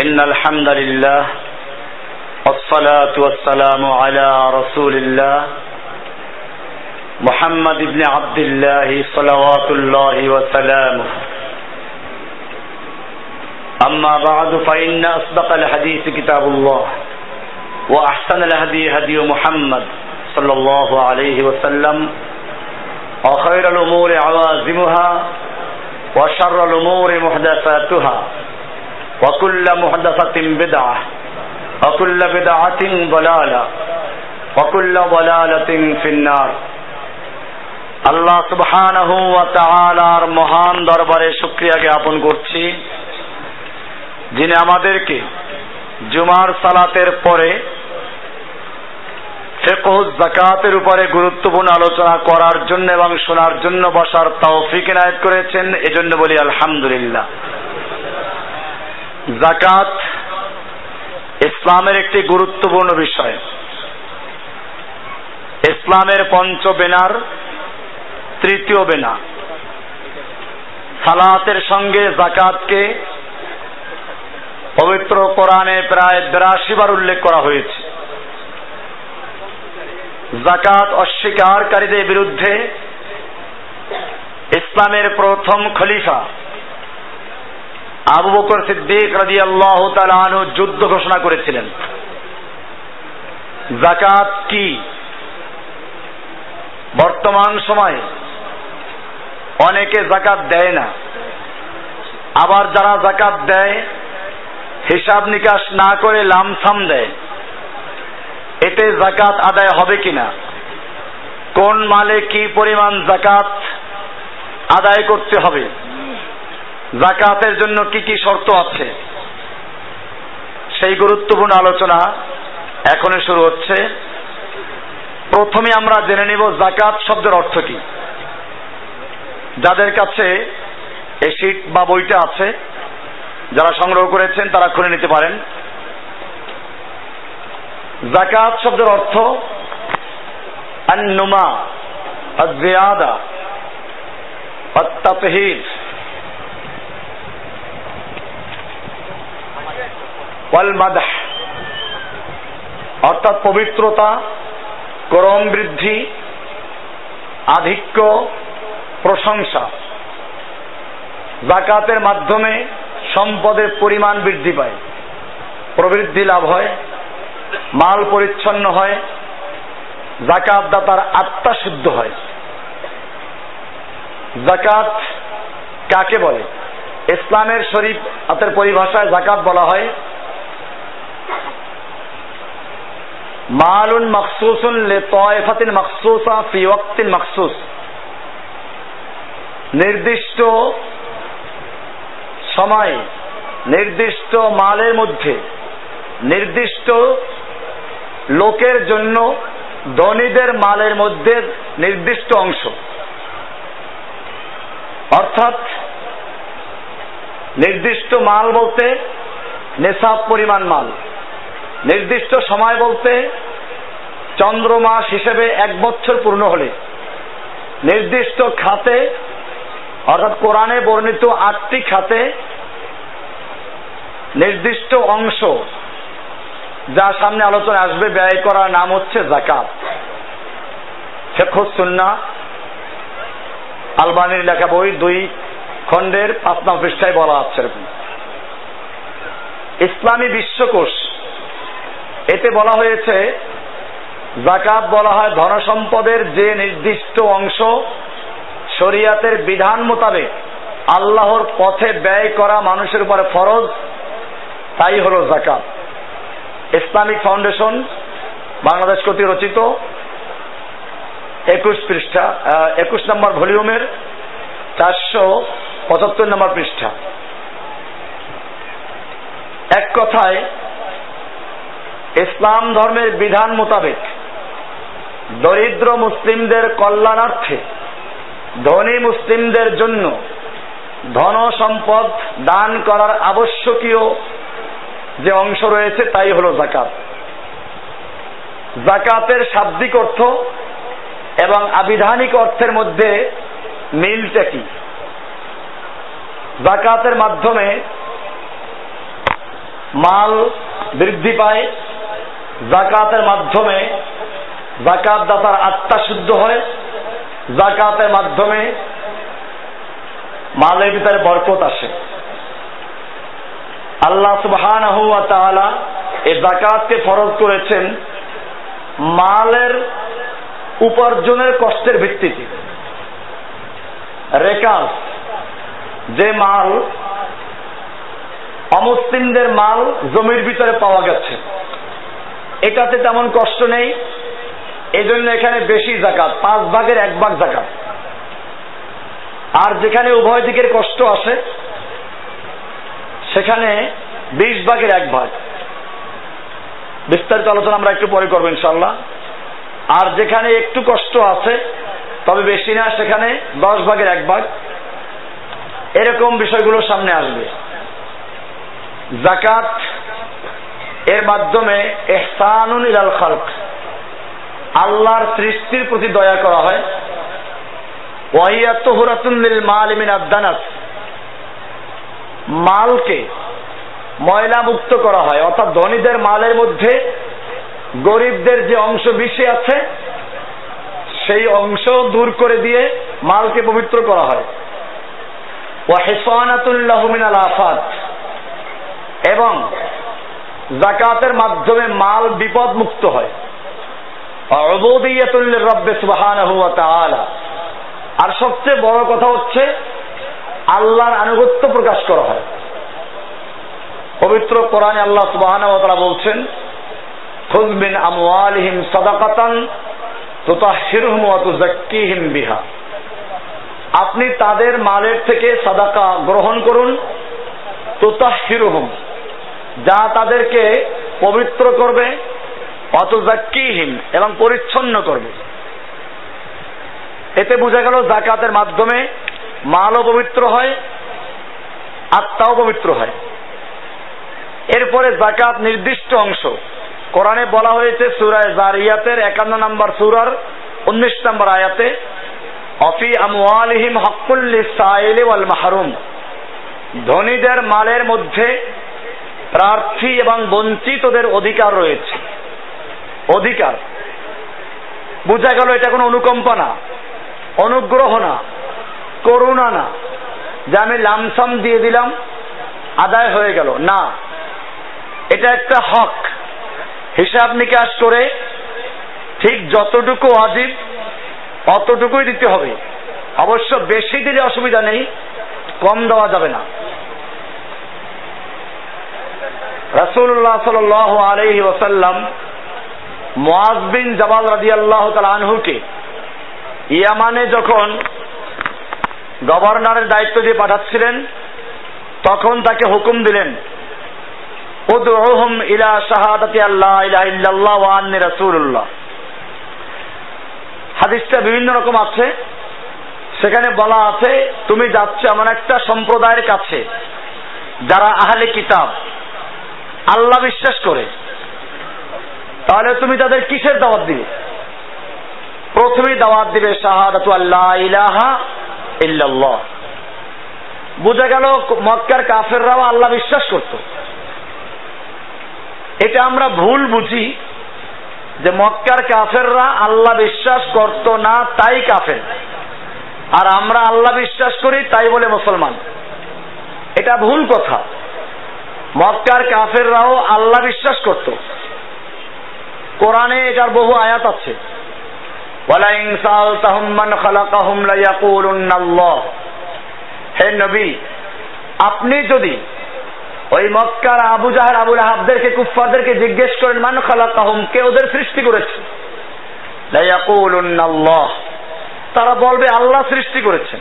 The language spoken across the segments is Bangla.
إن الحمد لله والصلاة والسلام على رسول الله محمد بن عبد الله صلوات الله وسلامه. أما بعد فإن أصدق الحديث كتاب الله وأحسن الهدي هدي محمد صلى الله عليه وسلم وخير الأمور عوازمها وشر الأمور محدثاتها. وكل محدثة بدعة وكل بدعة ضلالة وكل ضلالة في النار আল্লাহ সুবহানাহু ওয়া তাআলার মহান দরবারে শুকরিয়া জ্ঞাপন করছি যিনি আমাদেরকে জুমার সালাতের পরে ফেকহ জাকাতের উপরে গুরুত্বপূর্ণ আলোচনা করার জন্য এবং শোনার জন্য বসার তৌফিক এনায়েত করেছেন এজন্য বলি আলহামদুলিল্লাহ জাকাত ইসলামের একটি গুরুত্বপূর্ণ বিষয়। ইসলামের পঞ্চ বেনার তৃতীয় বেনা। সালাতের সঙ্গে জাকাতকে পবিত্র কোরআনে প্রায় বিরাশি বার উল্লেখ করা হয়েছে। জাকাত অস্বীকারীদের বিরুদ্ধে ইসলামের প্রথম খলিফা আবু বকর সিদ্দিক রাজি আল্লাহ তালু যুদ্ধ ঘোষণা করেছিলেন। জাকাত কি? বর্তমান সময়ে অনেকে জাকাত দেয় না। আবার যারা জাকাত দেয়, হিসাব নিকাশ না করে লামসাম দেয়। এতে জাকাত আদায় হবে কিনা? কোন মালে কি পরিমাণ জাকাত আদায় করতে হবে? জাকাতের জন্য কি কি শর্ত আছে? সেই গুরুত্বপূর্ণ আলোচনা এখনই শুরু হচ্ছে। প্রথমে আমরা জেনে নিব জাকাত শব্দের অর্থ কি। যাদের কাছে এই বা বইটা আছে, যারা সংগ্রহ করেছেন, তারা খুলে নিতে পারেন। জাকাত শব্দের অর্থ আন্নুমা জিয়াদা অত্যাতহীন মাদাহ, অর্থাৎ পবিত্রতা, করম বৃদ্ধি, আধিক্য, প্রশংসা। জাকাতের মাধ্যমে সম্পদের পরিমাণ বৃদ্ধি পায়, প্রবৃদ্ধি লাভ হয়, মাল পরিচ্ছন্ন হয় জাকাত দাতার আত্মা শুদ্ধ হয়। জাকাত কাকে বলে? ইসলামের শরীফ, হাতের পরিভাষায় জাকাত বলা হয় মালুন মখসুসুন লে তয়ফাতিন মখসুসা ফি ওয়াক্তিন মখসুস। নির্দিষ্ট সময়, নির্দিষ্ট মালের মধ্যে, নির্দিষ্ট লোকের জন্য ধনীদের মালের মধ্যে নির্দিষ্ট অংশ। অর্থাৎ নির্দিষ্ট মাল বলতে নেশাব পরিমাণ মাল। নির্দিষ্ট সময় বলতে চন্দ্রমাস হিসেবে এক বছর পূর্ণ হলে। নির্দিষ্ট খাতে, অর্থাৎ কোরআনে বর্ণিত আটটি খাতে নির্দিষ্ট অংশ যা সামনে আলোচনা আসবে, ব্যয় করার নাম হচ্ছে জাকাত শেখুসুন্না আলবানির লেখা বই, দুই খণ্ডের পাঁচ নাম পৃষ্ঠায় বলা আছে ইসলামী বিশ্বকোষ এতে বলা হয়েছে, জাকাত বলা হয় ধনসম্পদের যে নির্দিষ্ট অংশ শরিয়াতের বিধান মোতাবেক আল্লাহর পথে ব্যয় করা মানুষের উপরে ফরজ, তাই হলো জাকাত। ইসলামিক ফাউন্ডেশন বাংলাদেশ কর্তৃক রচিত একুশ পৃষ্ঠা একুশ নম্বর ভলিউমের চারশো পঁচাত্তর নম্বর পৃষ্ঠা। এক কথায় ইসলাম ধর্মের বিধান মোতাবেক দরিদ্র মুসলিমদের কল্যাণার্থে, ধনী মুসলিমদের জন্য ধন সম্পদ দান করার আবশ্যকীয় যে অংশ রয়েছে তাই হলো জাকাত জাকাতের শাব্দিক অর্থ এবং আবিধানিক অর্থের মধ্যে মিলটা কি? জাকাতের মাধ্যমে মাল বৃদ্ধি পায় জাকাতের মাধ্যমে জাকাত দাতার আত্মা শুদ্ধ হয়, জাকাতের মাধ্যমে মালের ভিতরে বরকত আসে। আল্লাহ সুবহান এই জাকাতকে ফরজ করেছেন মালের উপার্জনের কষ্টের ভিত্তিতে। রেকাজ, যে মাল, অমুসলিমদের মাল জমির ভিতরে পাওয়া গেছে। এটাতে তেমন কষ্ট নেই। এই জন্য এখানে বেশি জাকাত, পাঁচ ভাগের এক ভাগ জাকাত। আর যেখানে উভয় দিকের কষ্ট আসে, সেখানে বিশ ভাগের এক ভাগ। বিস্তারিত আলোচনা আমরা একটু পরে করব ইনশাল্লাহ আর যেখানে একটু কষ্ট আছে, তবে বেশি না, সেখানে দশ ভাগের এক ভাগ। এরকম বিষয়গুলো সামনে আসবে। জাকাত এর মাধ্যমে এহসানুন ইলাল খালক, আল্লাহর সৃষ্টির প্রতি দয়া করা হয়। ওয়াইয়াত হুরাতুন লিল মাল মিন আদানাস মালকে ময়লা মুক্ত করা হয়। অর্থাৎ ধনীদের মালের মধ্যে গরিবদের যে অংশ বিষে আছে, সেই অংশ দূর করে দিয়ে মালকে পবিত্র করা হয়। মিনাল আফাত, এবং জাকাতের মাধ্যমে মাল বিপদ মুক্ত হয় রব্বে তাআলা। আর সবচেয়ে বড় কথা হচ্ছে, আল্লাহর আনুগত্য প্রকাশ করা হয়। পবিত্র কোরআনে আল্লাহ সুবহানাহু ওয়া বলছেন, খুয মিন আমওয়ালিহিম সাদাকাতান তুতাহহিরুহুম ওয়া তুযাক্কিহিম বিহা। আপনি তাদের মালের থেকে সাদাকা গ্রহণ করুন তুতাহহিরুহুম যা তাদেরকে পবিত্র করবে অতজাক্কিহীন এবং পরিচ্ছন্ন করবে। এতে বোঝা গেল জাকাতের মাধ্যমে মালও পবিত্র হয়, আত্মাও পবিত্র হয়। এরপরে জাকাত নির্দিষ্ট অংশ। কোরআনে বলা হয়েছে সুরায় জারিয়াতের একান্ন নম্বর সুরার উনিশ নম্বর আয়াতে, অফি আমওয়ালিহিম হকুল্লি সাইলি ওয়াল মাহরুম। ধনীদের মালের মধ্যে প্রার্থী এবং বঞ্চিতদের অধিকার রয়েছে। অধিকার। বোঝা গেল এটা কোনো অনুকম্পা না অনুগ্রহ না, করুণা না। যে আমি লামসাম দিয়ে দিলাম, আদায় হয়ে গেল। না, এটা একটা হক। হিসাব নিকাশ করে ঠিক যতটুকু অজিব অতটুকুই দিতে হবে। অবশ্য বেশি দিলে অসুবিধা নেই, কম দেওয়া যাবে না। রাসূলুল্লাহ সাল্লাল্লাহু আলাইহি ওয়াসাল্লাম মুআজ বিন জাবাল রাদিয়াল্লাহু তাআলা আনহুকে ইয়ামানে যখন গভর্নরের দায়িত্ব দিয়ে পাঠাচ্ছিলেন, তখন তাকে হুকুম দিলেন, উদউহুম ইলা শাহাদাতি আল্লাহ ইলাহা ইল্লাল্লাহ ওয়া আন্নি রাসূলুল্লাহ। হাদিসটা বিভিন্ন রকম আছে। সেখানে বলা আছে, তুমি যাচ্ছ এমন একটা সম্প্রদায়ের কাছে যারা আহলে কিতাব আল্লাহ বিশ্বাস করে। তাহলে তুমি তাদের কিসের দাওয়াত দিবে? প্রথমেই দাওয়াত দিবে শাহাদাতু আল্লাহ ইলাহা ইল্লাল্লাহ। বোঝা গেল মক্কার কাফেররাও আল্লাহ বিশ্বাস করত। এটা আমরা ভুল বুঝি যে মক্কার কাফেররা আল্লাহ বিশ্বাস করত না, তাই কাফের। আর আমরা আল্লাহ বিশ্বাস করি, তাই বলে মুসলমান। এটা ভুল কথা। মক্কার কাফেররাও আল্লাহ বিশ্বাস করত। কোরআনে এটার বহু আয়াত আছে। হে নবী, আপনি যদি ওই মক্কার আবু জাহার আবুল আহাবদেরকে, কুফফারদেরকে জিজ্ঞেস করেন, মান খালাকাহুম, কে ওদের সৃষ্টি করেছে? তারা বলবে, আল্লাহ সৃষ্টি করেছেন।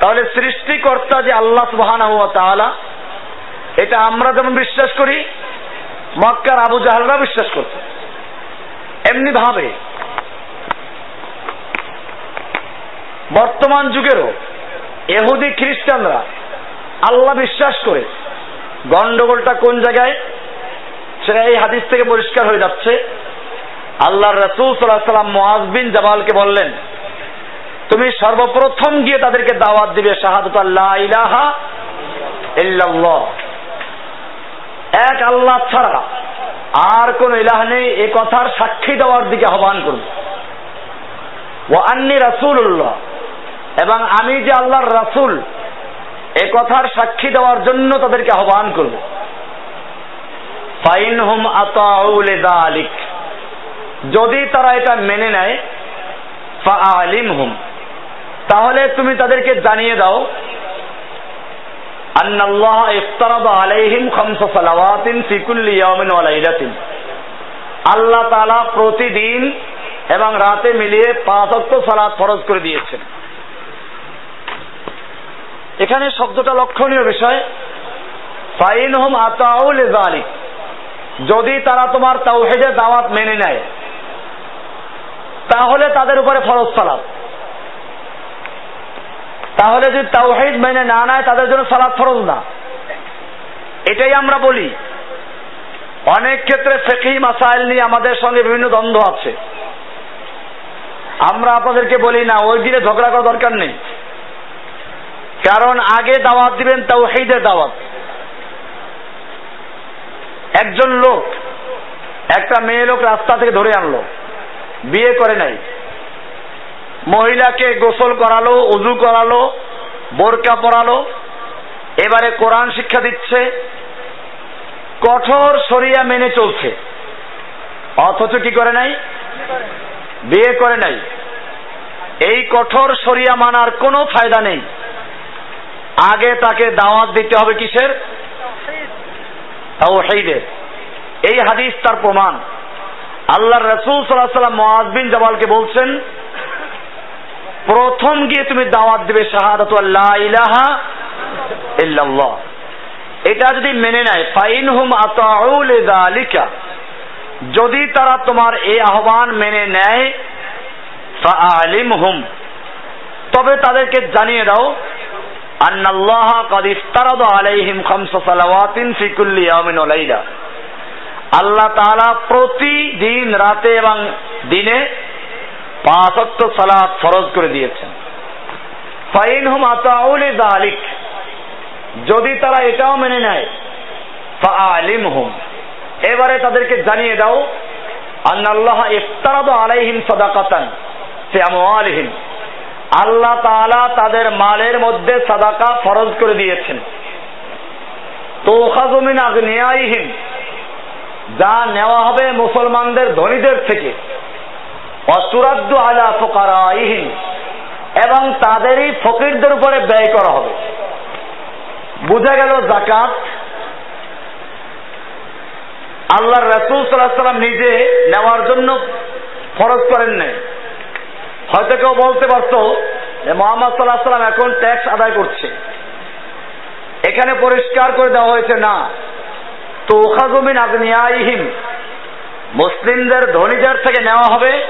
তাহলে সৃষ্টিকর্তা যে আল্লাহ তাআলা এটা আমরা যেমন বিশ্বাস করি, মক্কার আবু জাহালরা বিশ্বাস করত। এমনি ভাবে। বর্তমান যুগেরও এহুদি খ্রিস্টানরা আল্লাহ বিশ্বাস করে, গন্ডগোলটা কোন জায়গায়? সেটা এই হাদিস থেকে পরিষ্কার হয়ে যাচ্ছে। আল্লাহ রসুল সাল্লাহ সাল্লাম মোয়াজবিন জামালকে বললেন, তুমি সর্বপ্রথম গিয়ে তাদেরকে দাওয়াত দিবে শাহাদত আল্লাহ ইলাহা ইল্লাল্লাহ। এক আল্লাহ ছাড়া আর কোন ইলাহ নেই, এ কথার সাক্ষী দেওয়ার দিকে আহ্বান করব ও আন্নি রাসুল্লাহ এবং আমি যে আল্লাহর রাসুল, এ কথার সাক্ষী দেওয়ার জন্য তাদেরকে আহ্বান করব। ফাইন হুম আলিক যদি তারা এটা মেনে নেয় ফা আলিম হুম তাহলে তুমি তাদেরকে জানিয়ে দাও আন্নাল্লাহ ইফতারাদা আলাইহিম খামসা সালাওয়াতিন ফি কুল্লি ইয়াউমিন ওয়া লাইলাতিন। আল্লাহ তাআলা প্রতিদিন এবং রাতে মিলিয়ে পাঁচ ওয়াক্ত সালাত ফরজ করে দিয়েছেন। এখানে শব্দটা লক্ষণীয় বিষয়। ফাইন হুম আতাউল জালিক যদি তারা তোমার তাওহিদের দাওয়াত মেনে নেয়, তাহলে তাদের উপরে ফরজ সালাত। তাহলে যদি তাওহিদ মেনে না নেয়, তাদের জন্য সালাদ ফরজ না। এটাই আমরা বলি। অনেক ক্ষেত্রে ফেকি মাসাইল নিয়ে আমাদের সঙ্গে বিভিন্ন দ্বন্দ্ব আছে। আমরা আপনাদেরকে বলি না, ওই দিনে ঝগড়া করার দরকার নেই। কারণ আগে দাওয়াত দিবেন, তাওহিদের দাওয়াত। একজন লোক, একটা মেয়ে লোক রাস্তা থেকে ধরে আনলো, বিয়ে করে নাই। মহিলাকে গোসল করালো, উজু করালো, বোরকা পরালো। এবারে কোরআন শিক্ষা দিচ্ছে, কঠোর সরিয়া মেনে চলছে। অথচ কি করে নাই? বিয়ে করে নাই। এই কঠোর সরিয়া মানার কোনো ফায়দা নেই। আগে তাকে দাওয়াত দিতে হবে কিসের? তাও হেইদের এই হাদিস তার প্রমাণ। আল্লাহ রসুল সাল্লাহ সাল্লাম মহাজ বিন জাবালকে বলছেন প্রথম গিয়ে তুমি দাওয়াত দিবে শাহাদাত আল্লাহ ইলাহা ইল্লাল্লাহ। এটা যদি মেনে নেয় ফাইন হুম আতাউল যালিকা যদি তারা তোমার এই আহ্বান মেনে নেয় ফাআলিম হুম তবে তাদেরকে জানিয়ে দাও, আন্নাল্লাহ কাদ ইফতারাদ আলাইহিম খামসা সালাওয়াতিন ফি কুল্লি ইয়ামিন ওয়া লাইলা আল্লাহ তাআলা প্রতিদিন রাতে এবং দিনে পাঁচত্ব সালাত ফরজ করে দিয়েছেন। ফাইন হুম দালিক। যদি তারা এটাও মেনে নেয় আলিম হুম এবারে তাদেরকে জানিয়ে দাও আল্লাহ ইফতারাদ আলাইহিম সাদাকাতান আল্লাহ তাআলা তাদের মালের মধ্যে সাদাকা ফরজ করে দিয়েছেন। তো মিন আগনিয়াইহিম। যা নেওয়া হবে মুসলমানদের ধনীদের থেকে। অসুরাদ্দু আলা ফোকারাইহিন এবং তাদেরই ফকিরদের উপরে ব্যয় করা হবে। বোঝা গেল জাকাত আল্লাহ রসুল সাল্লাম নিজে নেওয়ার জন্য ফরজ করেন নাই। হয়তো কেউ বলতে পারতো যে মোহাম্মদ সাল্লাহ সাল্লাম এখন ট্যাক্স আদায় করছে। এখানে পরিষ্কার করে দেওয়া হয়েছে না। তো ওখাজমিন আগনিয়াইহিম মুসলিমদের ধনীদের থেকে নেওয়া হবে।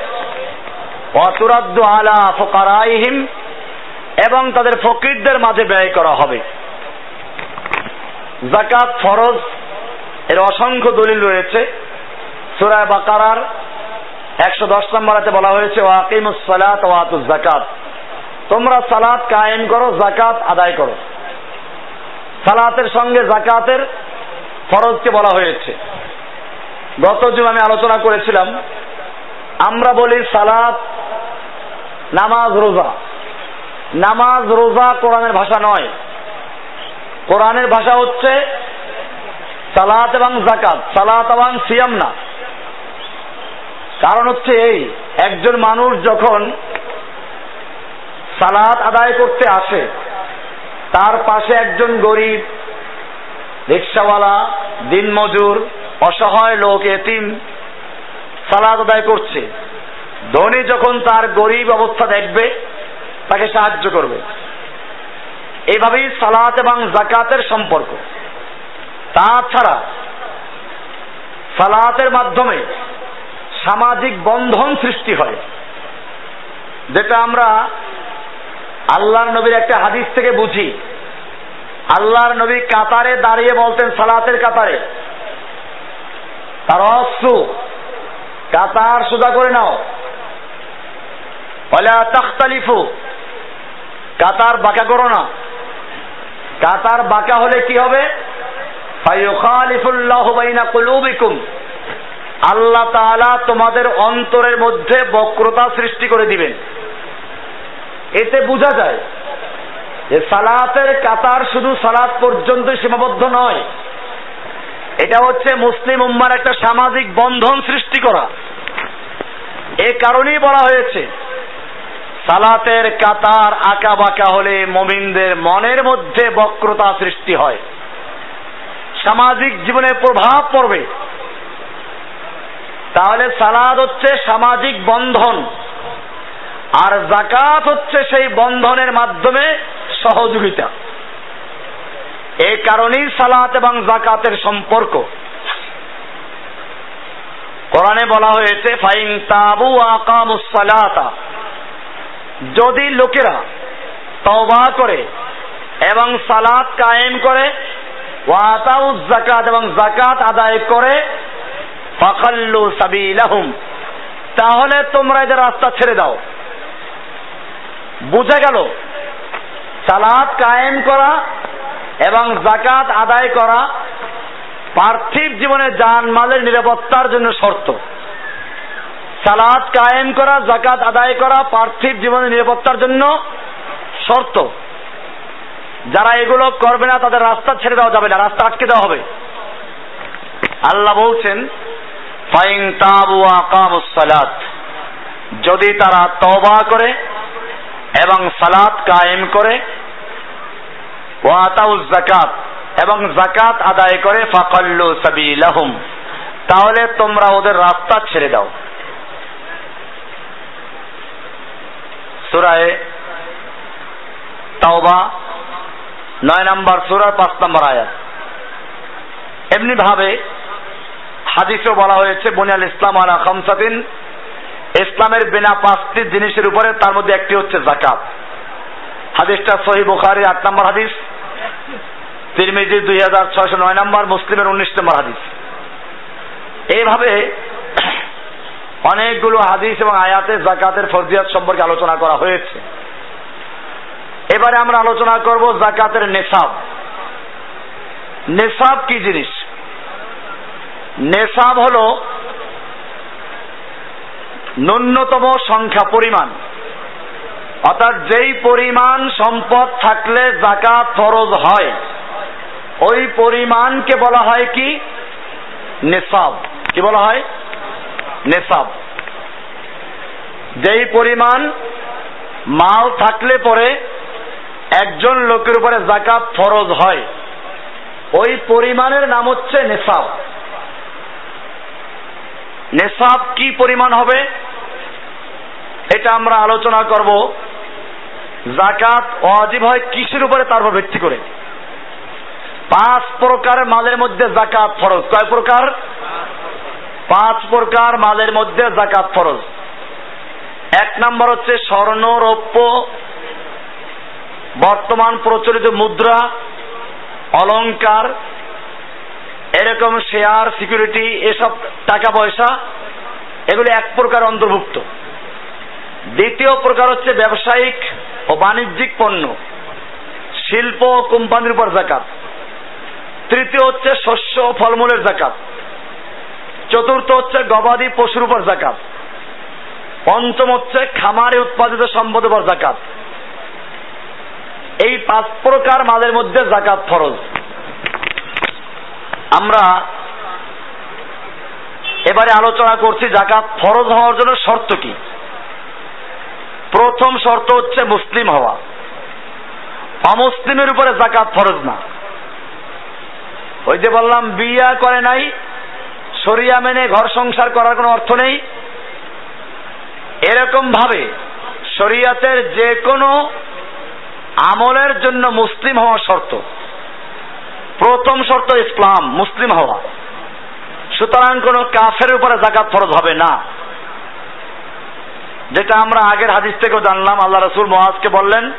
অতুরাদ্দু আলা ফোকারাইহিম এবং তাদের ফকিরদের মাঝে ব্যয় করা হবে। জাকাত ফরজ, এর অসংখ্য দলিল রয়েছে। সুরায় বাকারার একশো দশ নম্বরাতে বলা হয়েছে ওয়াকিমুস সালাত ওয়াতুজ জাকাত তোমরা সালাত কায়েম করো জাকাত আদায় করো। সালাতের সঙ্গে জাকাতের ফরজকে বলা হয়েছে। গত যুগ আমি আলোচনা করেছিলাম, আমরা বলি সালাত, নামাজ, রোজা। নামাজ, রোজা কোরআনের ভাষা নয়। কোরআনের ভাষা হচ্ছে সালাত এবং জাকাত সালাত এবং সিয়াম না। কারণ হচ্ছে এই, একজন মানুষ যখন সালাত আদায় করতে আসে, তার পাশে একজন গরিব, রিক্সাওয়ালা, দিনমজুর অসহায় লোক এতিম সালাদ আদায় করছে। ধনী যখন তার গরিব অবস্থা দেখবে, তাকে সাহায্য করবে। এইভাবেই সালাত এবং জাকাতের সম্পর্ক। তাছাড়া সালাতের মাধ্যমে সামাজিক বন্ধন সৃষ্টি হয়। যেটা আমরা আল্লাহর নবীর একটা হাদিস থেকে বুঝি। আল্লাহর নবী কাতারে দাঁড়িয়ে বলতেন সালাতের কাতারে। তার অস্ত্র। কাতার সোজা করে নাও। ওলা তাখতালিফু। কাতার বাঁকা করো না। কাতার বাঁকা হলে কি হবে? আল্লাহ তাআলা তোমাদের অন্তরের মধ্যে বক্রতা সৃষ্টি করে দিবেন। এতে বোঝা যায় যে সালাতের কাতার শুধু সালাত পর্যন্ত সীমাবদ্ধ নয়। এটা হচ্ছে মুসলিম উম্মার একটা সামাজিক বন্ধন সৃষ্টি করা। এ কারণেই বলা হয়েছে, সালাতের কাতার আঁকা বাঁকা হলে মমিনদের মনের মধ্যে বক্রতা সৃষ্টি হয়। সামাজিক জীবনে প্রভাব পড়বে। তাহলে সালাদ হচ্ছে সামাজিক বন্ধন, আর জাকাত হচ্ছে সেই বন্ধনের মাধ্যমে সহযোগিতা। এই কারণেই সালাত এবং জাকাতের সম্পর্ক। কোরআনে বলা হয়েছে, ফাইন তাবু আকামুস সালাতা। যদি লোকেরা তওবা করে এবং সালাত কায়েম করে ওয়াতাউজ জাকাত এবং জাকাত আদায় করে ফাখাল্লু সাবিলাহুম। তাহলে তোমরা এদের রাস্তা ছেড়ে দাও। বুঝা গেল? সালাত কায়েম করা এবং জাকাত আদায় করা পার্থিব জীবনে যান মালের নিরাপত্তার জন্য শর্ত। সালাদ কায়েম করা জাকাত আদায় করা পার্থিব জীবনের নিরাপত্তার জন্য শর্ত। যারা এগুলো করবে না, তাদের রাস্তা ছেড়ে দেওয়া যাবে না, রাস্তা আটকে দেওয়া হবে। আল্লাহ বলছেন, ফাইন তাবু সালাত। যদি তারা তওবা করে এবং সালাত কায়েম করে জাকাত এবং জাকাত আদায় করে ফাকাল্লু সাবিলাহুম। তাহলে তোমরা ওদের রাস্তা ছেড়ে দাও। সুরায় তাওবা, নয় নম্বর সুরার পাঁচ নম্বর আয়াত। এমনি ভাবে হাদিসেও বলা হয়েছে, বুনিয়াল ইসলাম আলা খামসাদিন ইসলামের বিনা পাঁচটি জিনিসের উপরে তার মধ্যে একটি হচ্ছে জাকাত হাদিসটা সহি বুখারি আট নম্বর হাদিস। তিরমিজি দুই হাজার ছয়শো নয় নম্বর মুসলিমের উনিশ নম্বর হাদিস। এইভাবে অনেকগুলো হাদিস এবং আয়াতে জাকাতের ফরজিয়াত সম্পর্কে আলোচনা করা হয়েছে। এবারে আমরা আলোচনা করব জাকাতের নেশাব। নেশাব কি জিনিস? নেশাব হলো ন্যূনতম সংখ্যা পরিমাণ। অর্থাৎ যেই পরিমাণ সম্পদ থাকলে জাকাত ফরজ হয়, ওই পরিমাণকে বলা হয় কি? নেশাব কি বলা হয়? নেশাব যেই পরিমাণ মাল থাকলে পরে একজন লোকের উপরে জাকাত ফরজ হয়, ওই পরিমাণের নাম হচ্ছে নেশাব নেশাব কি পরিমাণ হবে? এটা আমরা আলোচনা করব, জাকাত অজীব হয় কিসের উপরে, তার উপর ভিত্তি করে। পাঁচ প্রকার মালের মধ্যে জাকাত ফরজ। কয় প্রকার? পাঁচ প্রকার মালের মধ্যে জাকাত ফরজ। এক নম্বর হচ্ছে স্বর্ণ রৌপ্য বর্তমান প্রচলিত মুদ্রা, অলংকার, এরকম শেয়ার, সিকিউরিটি, এসব টাকা পয়সা, এগুলি এক প্রকার অন্তর্ভুক্ত। দ্বিতীয় প্রকার হচ্ছে ব্যবসায়িক ও বাণিজ্যিক পণ্য, শিল্প ও কোম্পানির উপর জাকাত তৃতীয় হচ্ছে শস্য ও ফলমূলের জাকাত চতুর্থ হচ্ছে গবাদি পশুর উপর জাকাত পঞ্চম হচ্ছে খামারে উৎপাদিত সম্পদ উপর জাকাত এই পাঁচ প্রকার মালের মধ্যে জাকাত ফরজ। আমরা এবারে আলোচনা করছি জাকাত ফরজ হওয়ার জন্য শর্ত কি? প্রথম শর্ত হচ্ছে মুসলিম হওয়া। অমুসলিমের উপরে জাকাত ফরজ না। ওই যে বললাম, বিয়া করে নাই সরিয়া মেনে ঘর সংসার করার কোনো অর্থ নেই। এরকম ভাবে শরিয়াতের যে কোনো আমলের জন্য মুসলিম হওয়া শর্ত। প্রথম শর্ত ইসলাম, মুসলিম হওয়া। সুতরাং কোন কাফের উপরে জাকাত ফরজ হবে না। যেটা আমরা আগের হাদিস থেকেও জানলাম, আল্লাহ রসুল মহাজকে বললেন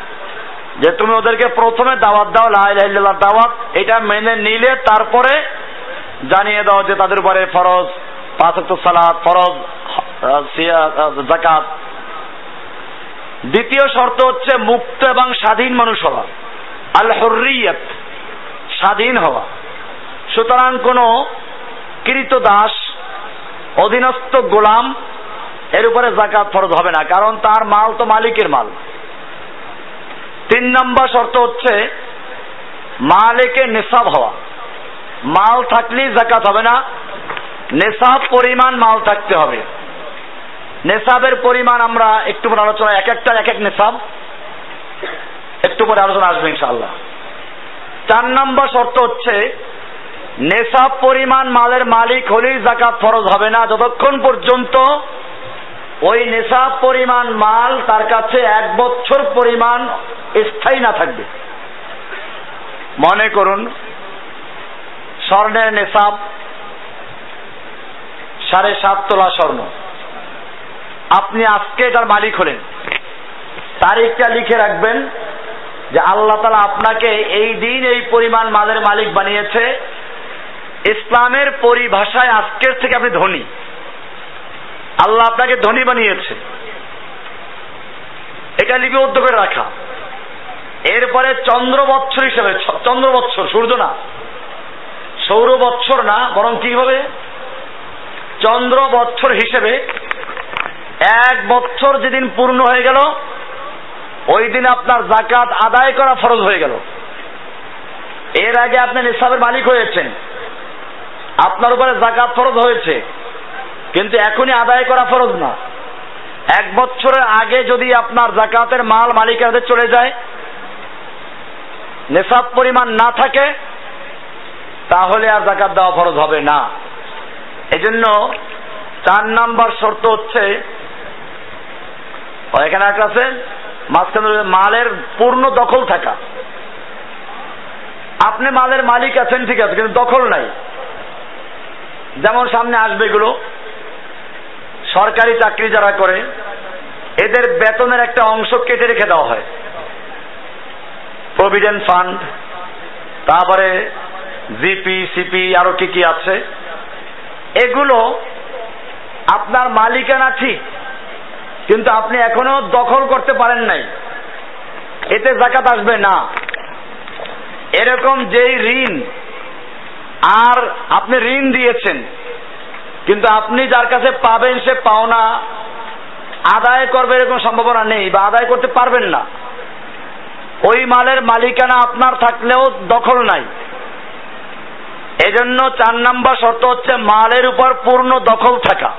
যে তুমি ওদেরকে প্রথমে দাওয়াত দাও লাইল্লাহ দাওয়াত, এটা মেনে নিলে তারপরে জানিয়ে দাও যে তাদের উপরে ফরজ পাঁচক্ত সালাদ ফরজ জাকাত দ্বিতীয় শর্ত হচ্ছে মুক্ত এবং স্বাধীন মানুষ হওয়া আল হরিয়ত স্বাধীন হওয়া। সুতরাং কোনো কৃত দাস অধীনস্থ গোলাম এর উপরে জাকাত ফরজ হবে না, কারণ তার মাল তো মালিকের মাল। তিন নম্বর শর্ত হচ্ছে, মালিকে নেশাব হওয়া। মাল থাকলেই জাকাত হবে না নেশাব পরিমাণ মাল থাকতে হবে। নেশাবের পরিমাণ আমরা একটু পরে আলোচনা, এক একটা, এক এক নেশাব একটু পরে আলোচনা আসবে ইনশাআল্লাহ। চার নম্বর শর্ত হচ্ছে নেশাব পরিমাণ মালের মালিক হলেই জাকাত ফরজ হবে না, যতক্ষণ পর্যন্ত ওই নেশাব পরিমাণ মাল তার কাছে এক বছর পরিমাণ স্থায়ী না থাকবে। মনে করুন, স্বর্ণের নেশাব সাড়ে সাত তোলা স্বর্ণ। আপনি আজকে এটার মালিক হলেন। তারিখটা লিখে রাখবেন যে আল্লাহ তালা আপনাকে এই দিন এই পরিমাণ মালের মালিক বানিয়েছে। ইসলামের পরিভাষায় আজকের থেকে আপনি ধনী। আল্লাহ আপনাকে ধনী বানিয়েছে। এটা লিপিবদ্ধ করে রাখা। এরপরে চন্দ্র বৎসর হিসেবে চন্দ্র বৎসর সূর্য না। সৌর বৎসর না, বরং কি হবে? চন্দ্র বৎসর হিসেবে এক বছর যেদিন পূর্ণ হয়ে গেল, ওই দিন আপনার জাকাত আদায় করা ফরজ হয়ে গেল। এর আগে আপনি নিসাবের মালিক হয়েছেন। আপনার উপরে জাকাত ফরজ হয়েছে। কিন্তু এখনই আদায় করা ফরজ না। এক বছরের আগে যদি আপনার জাকাতের মাল মালিকের হাতে চলে যায়, নেশাব পরিমাণ না থাকে, তাহলে আর জাকাত দেওয়া ফরজ হবে না। এজন্য চার নাম্বার শর্ত হচ্ছে এখানে একটা আছে, মাঝখানে মালের পূর্ণ দখল থাকা। আপনি মালের মালিক আছেন, ঠিক আছে, কিন্তু দখল নাই। যেমন সামনে আসবে এগুলো সরকারি চাকরি যারা করে, এদের বেতনের একটা অংশ কেটে রেখে দেওয়া হয়। প্রভিডেন্ট ফান্ড তারপরে জিপি সিপি আরও কি কি আছে। এগুলো আপনার মালিকানা ঠিক, কিন্তু আপনি এখনও দখল করতে পারেন নাই। এতে জাকাত আসবে না। এরকম যেই ঋণ, আর আপনি ঋণ দিয়েছেন কিন্তু আপনি যার কাছে পাবেন, সে পাওনা আদায় করবে এরকম সম্ভাবনা নেই বা আদায় করতে পারবেন না। ওই মালের মালিকানা আপনার থাকলেও দখল নাই। এজন্য চার নাম্বার শর্ত হচ্ছে মালের উপর পূর্ণ দখল থাকা।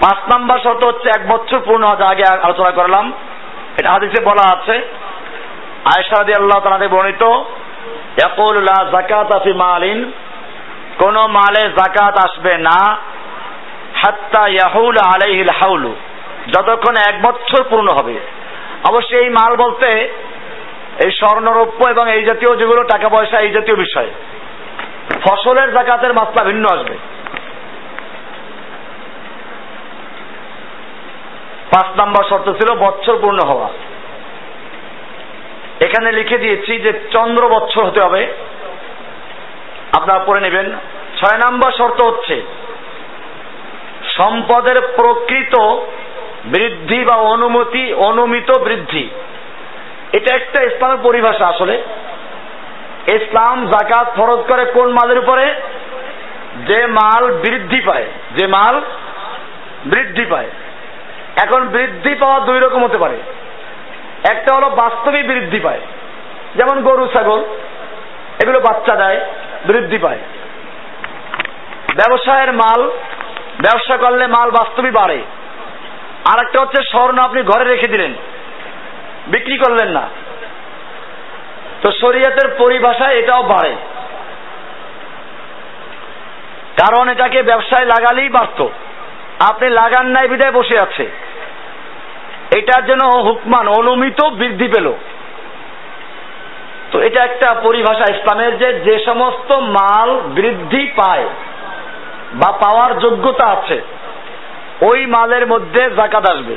পাঁচ নাম্বার শর্ত হচ্ছে এক বছর পূর্ণ হওয়া আগে আলোচনা করলাম। এটা হাদিসে বলা আছে। আয়েশা আল্লাহ তাআলা বর্ণিত, ইয়াকুল লা যাকাত ফি মালিন। কোন মালে জাকাত আসবে না। হাত্তা ইয়াহুল আলাইহিল হাউলু। যতক্ষণ এক বছর পূর্ণ হবে। অবশ্যই এই মাল বলতে এই স্বর্ণরৌপ্য এবং এই জাতীয় যেগুলো টাকা পয়সা, এই জাতীয় বিষয়। ফসলের জাকাতের মাত্রা ভিন্ন আসবে। পাঁচ নম্বর শর্ত ছিল বছর পূর্ণ হওয়া। এখানে লিখে দিয়েছি যে চন্দ্র বছর হতে হবে। আপনারা পড়ে নেবেন। ছয় নম্বর শর্ত হচ্ছে, সম্পদের প্রকৃত বৃদ্ধি বা অনুমতি, অনুমিত বৃদ্ধি। এটা একটা ইসলামের পরিভাষা আসলে। ইসলাম জাকাত ফরজ করে কোন মালের উপরে? যে মাল বৃদ্ধি পায়, যে মাল বৃদ্ধি পায়। এখন বৃদ্ধি পাওয়া দুই রকম হতে পারে। একটা হলো বাস্তবিক বৃদ্ধি পায়, যেমন গরু, ছাগল, এগুলো বাচ্চা দেয়। বৃদ্ধি পায়। ব্যবসায়ের মাল, ব্যবসা করলে মাল বাস্তবই বাড়ে। আর একটা হচ্ছে স্বর্ণ আপনি ঘরে রেখে দিলেন। বিক্রি করলেন না। তো শরীয়তের পরিভাষায় এটাও বাড়ে। কারণ এটাকে ব্যবসায় লাগালেই বাড়ত। আপনি লাগান নাই, বিদায় বসে আছে। এটার জন্য হুকমান, অনুমিত বৃদ্ধি পেল। তো এটা একটা পরিভাষা ইসলামের যে যে সমস্ত মাল বৃদ্ধি পায় বা পাওয়ার যোগ্যতা আছে, ওই মালের মধ্যে জাকাত আসবে।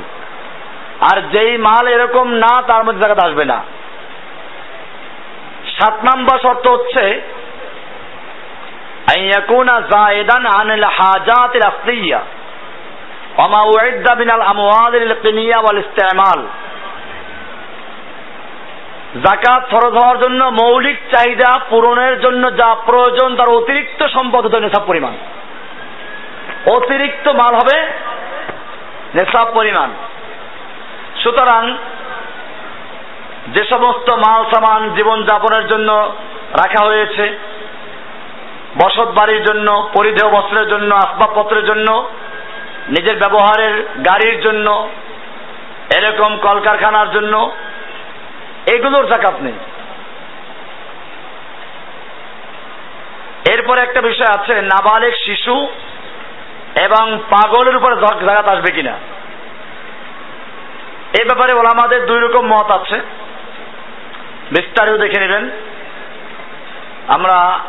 আর যেই মাল এরকম না, তার মধ্যে জাকাত আসবে না। সাত নম্বর শর্ত হচ্ছে জায়েদান আনিল হাজাত আসলিয়া মিনাল কিনিয়া ওয়াল ইস্তেমাল। জাকাত ফরজ হওয়ার জন্য মৌলিক চাহিদা পূরণের জন্য যা প্রয়োজন তার অতিরিক্ত সম্পদ হতে নেশাব পরিমাণ। অতিরিক্ত মাল হবে নেশাব পরিমাণ। সুতরাং যে সমস্ত মাল সামান জীবন যাপনের জন্য রাখা হয়েছে, বসত বাড়ির জন্য, পরিধেয় বস্ত্রের জন্য, আসবাবপত্রের জন্য, নিজের ব্যবহারের গাড়ির জন্য, এরকম কলকারখানার জন্য এগুলোর জাকাত নেই। এরপরে একটা বিষয় আছে, নাবালেক শিশু এবং পাগলের উপরে জাকাত আসবে কিনা। এই ব্যাপারে ওলামাদের দুই রকম মত আছে। বিস্তারিত দেখে নেবেন। আমরা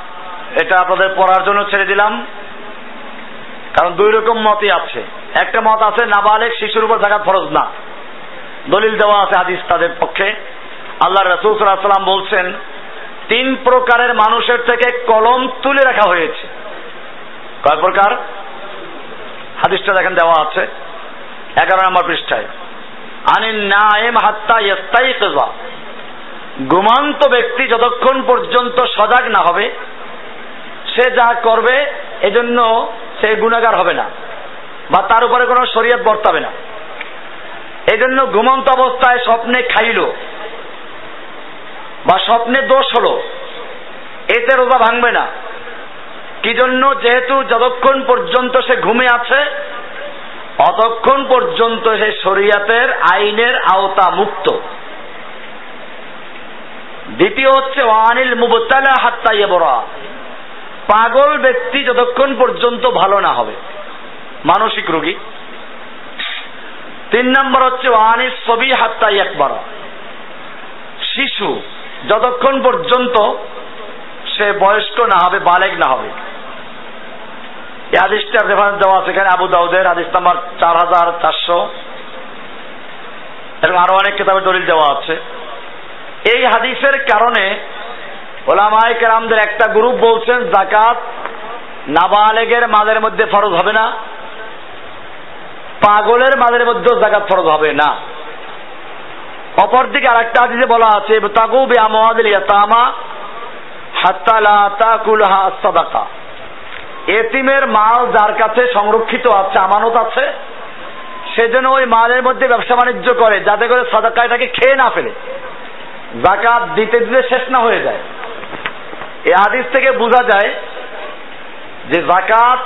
এটা আপনাদের পড়ার জন্য ছেড়ে দিলাম। কারণ দুই রকম মতই আছে। একটা মত আছে, নাবালেক শিশুর উপর জাকাত ফরজ না। দলিল দেওয়া আছে হাদিস তাদের পক্ষে। আল্লাহ রসুল সাল্লাম বলছেন, তিন প্রকারের মানুষের থেকে কলম তুলে রাখা হয়েছে। কয় প্রকার? হাদিসটা দেখেন, দেওয়া আছে এগারো নম্বর পৃষ্ঠায়। আনিন নায়েম হাত্তা ইস্তাই ঘুমান্ত ব্যক্তি যতক্ষণ পর্যন্ত সজাগ না হবে, সে যা করবে, এজন্য সে গুণাগার হবে না বা তার উপরে কোনো শরীয়ত বর্তাবে না। এই জন্য ঘুমন্ত অবস্থায় স্বপ্নে খাইল। বা স্বপ্নে দোষ হলো, এতে রোজা ভাঙবে না। কি জন্য? যেহেতু যতক্ষণ পর্যন্ত সে ঘুমে আছে, অতক্ষণ পর্যন্ত সে শরিয়াতের আইনের আওতা মুক্ত। দ্বিতীয় হচ্ছে, ওয়ানিল মুবতালা হাত্তাইয়ে বড়া পাগল ব্যক্তি যতক্ষণ পর্যন্ত ভালো না হবে, মানসিক রোগী। তিন নম্বর হচ্ছে, ওয়ানিস ছবি হাত্তাই একবার শিশু যতক্ষণ পর্যন্ত সে বয়স্ক না হবে, বালেক না হবে। এই আদিসটার রেফারেন্স দেওয়া আছে এখানে আবু দাউদের আদিস নাম্বার চার হাজার চারশো। এবং আরও অনেক কিতাবের দলিল দেওয়া আছে। এই হাদিসের কারণে ওলামায় কেরামদের একটা গ্রুপ বলছেন, জাকাত নাবালেগের মালের মধ্যে ফরজ হবে না, পাগলের মালের মধ্যেও জাকাত ফরজ হবে না। অপরদিকে আরেকটা হাদিসে বলা আছে তাকু বি আমওয়াদিল ইয়াতামা হাত্তা লা এতিমের মাল যার কাছে সংরক্ষিত আছে, আমানত আছে সেজন্য ওই মালের মধ্যে ব্যবসা বাণিজ্য করে, যাতে করে সাদাকা এটাকে খেয়ে না ফেলে। জাকাত দিতে দিতে শেষ না হয়ে যায়। এই হাদিস থেকে বোঝা যায় যে জাকাত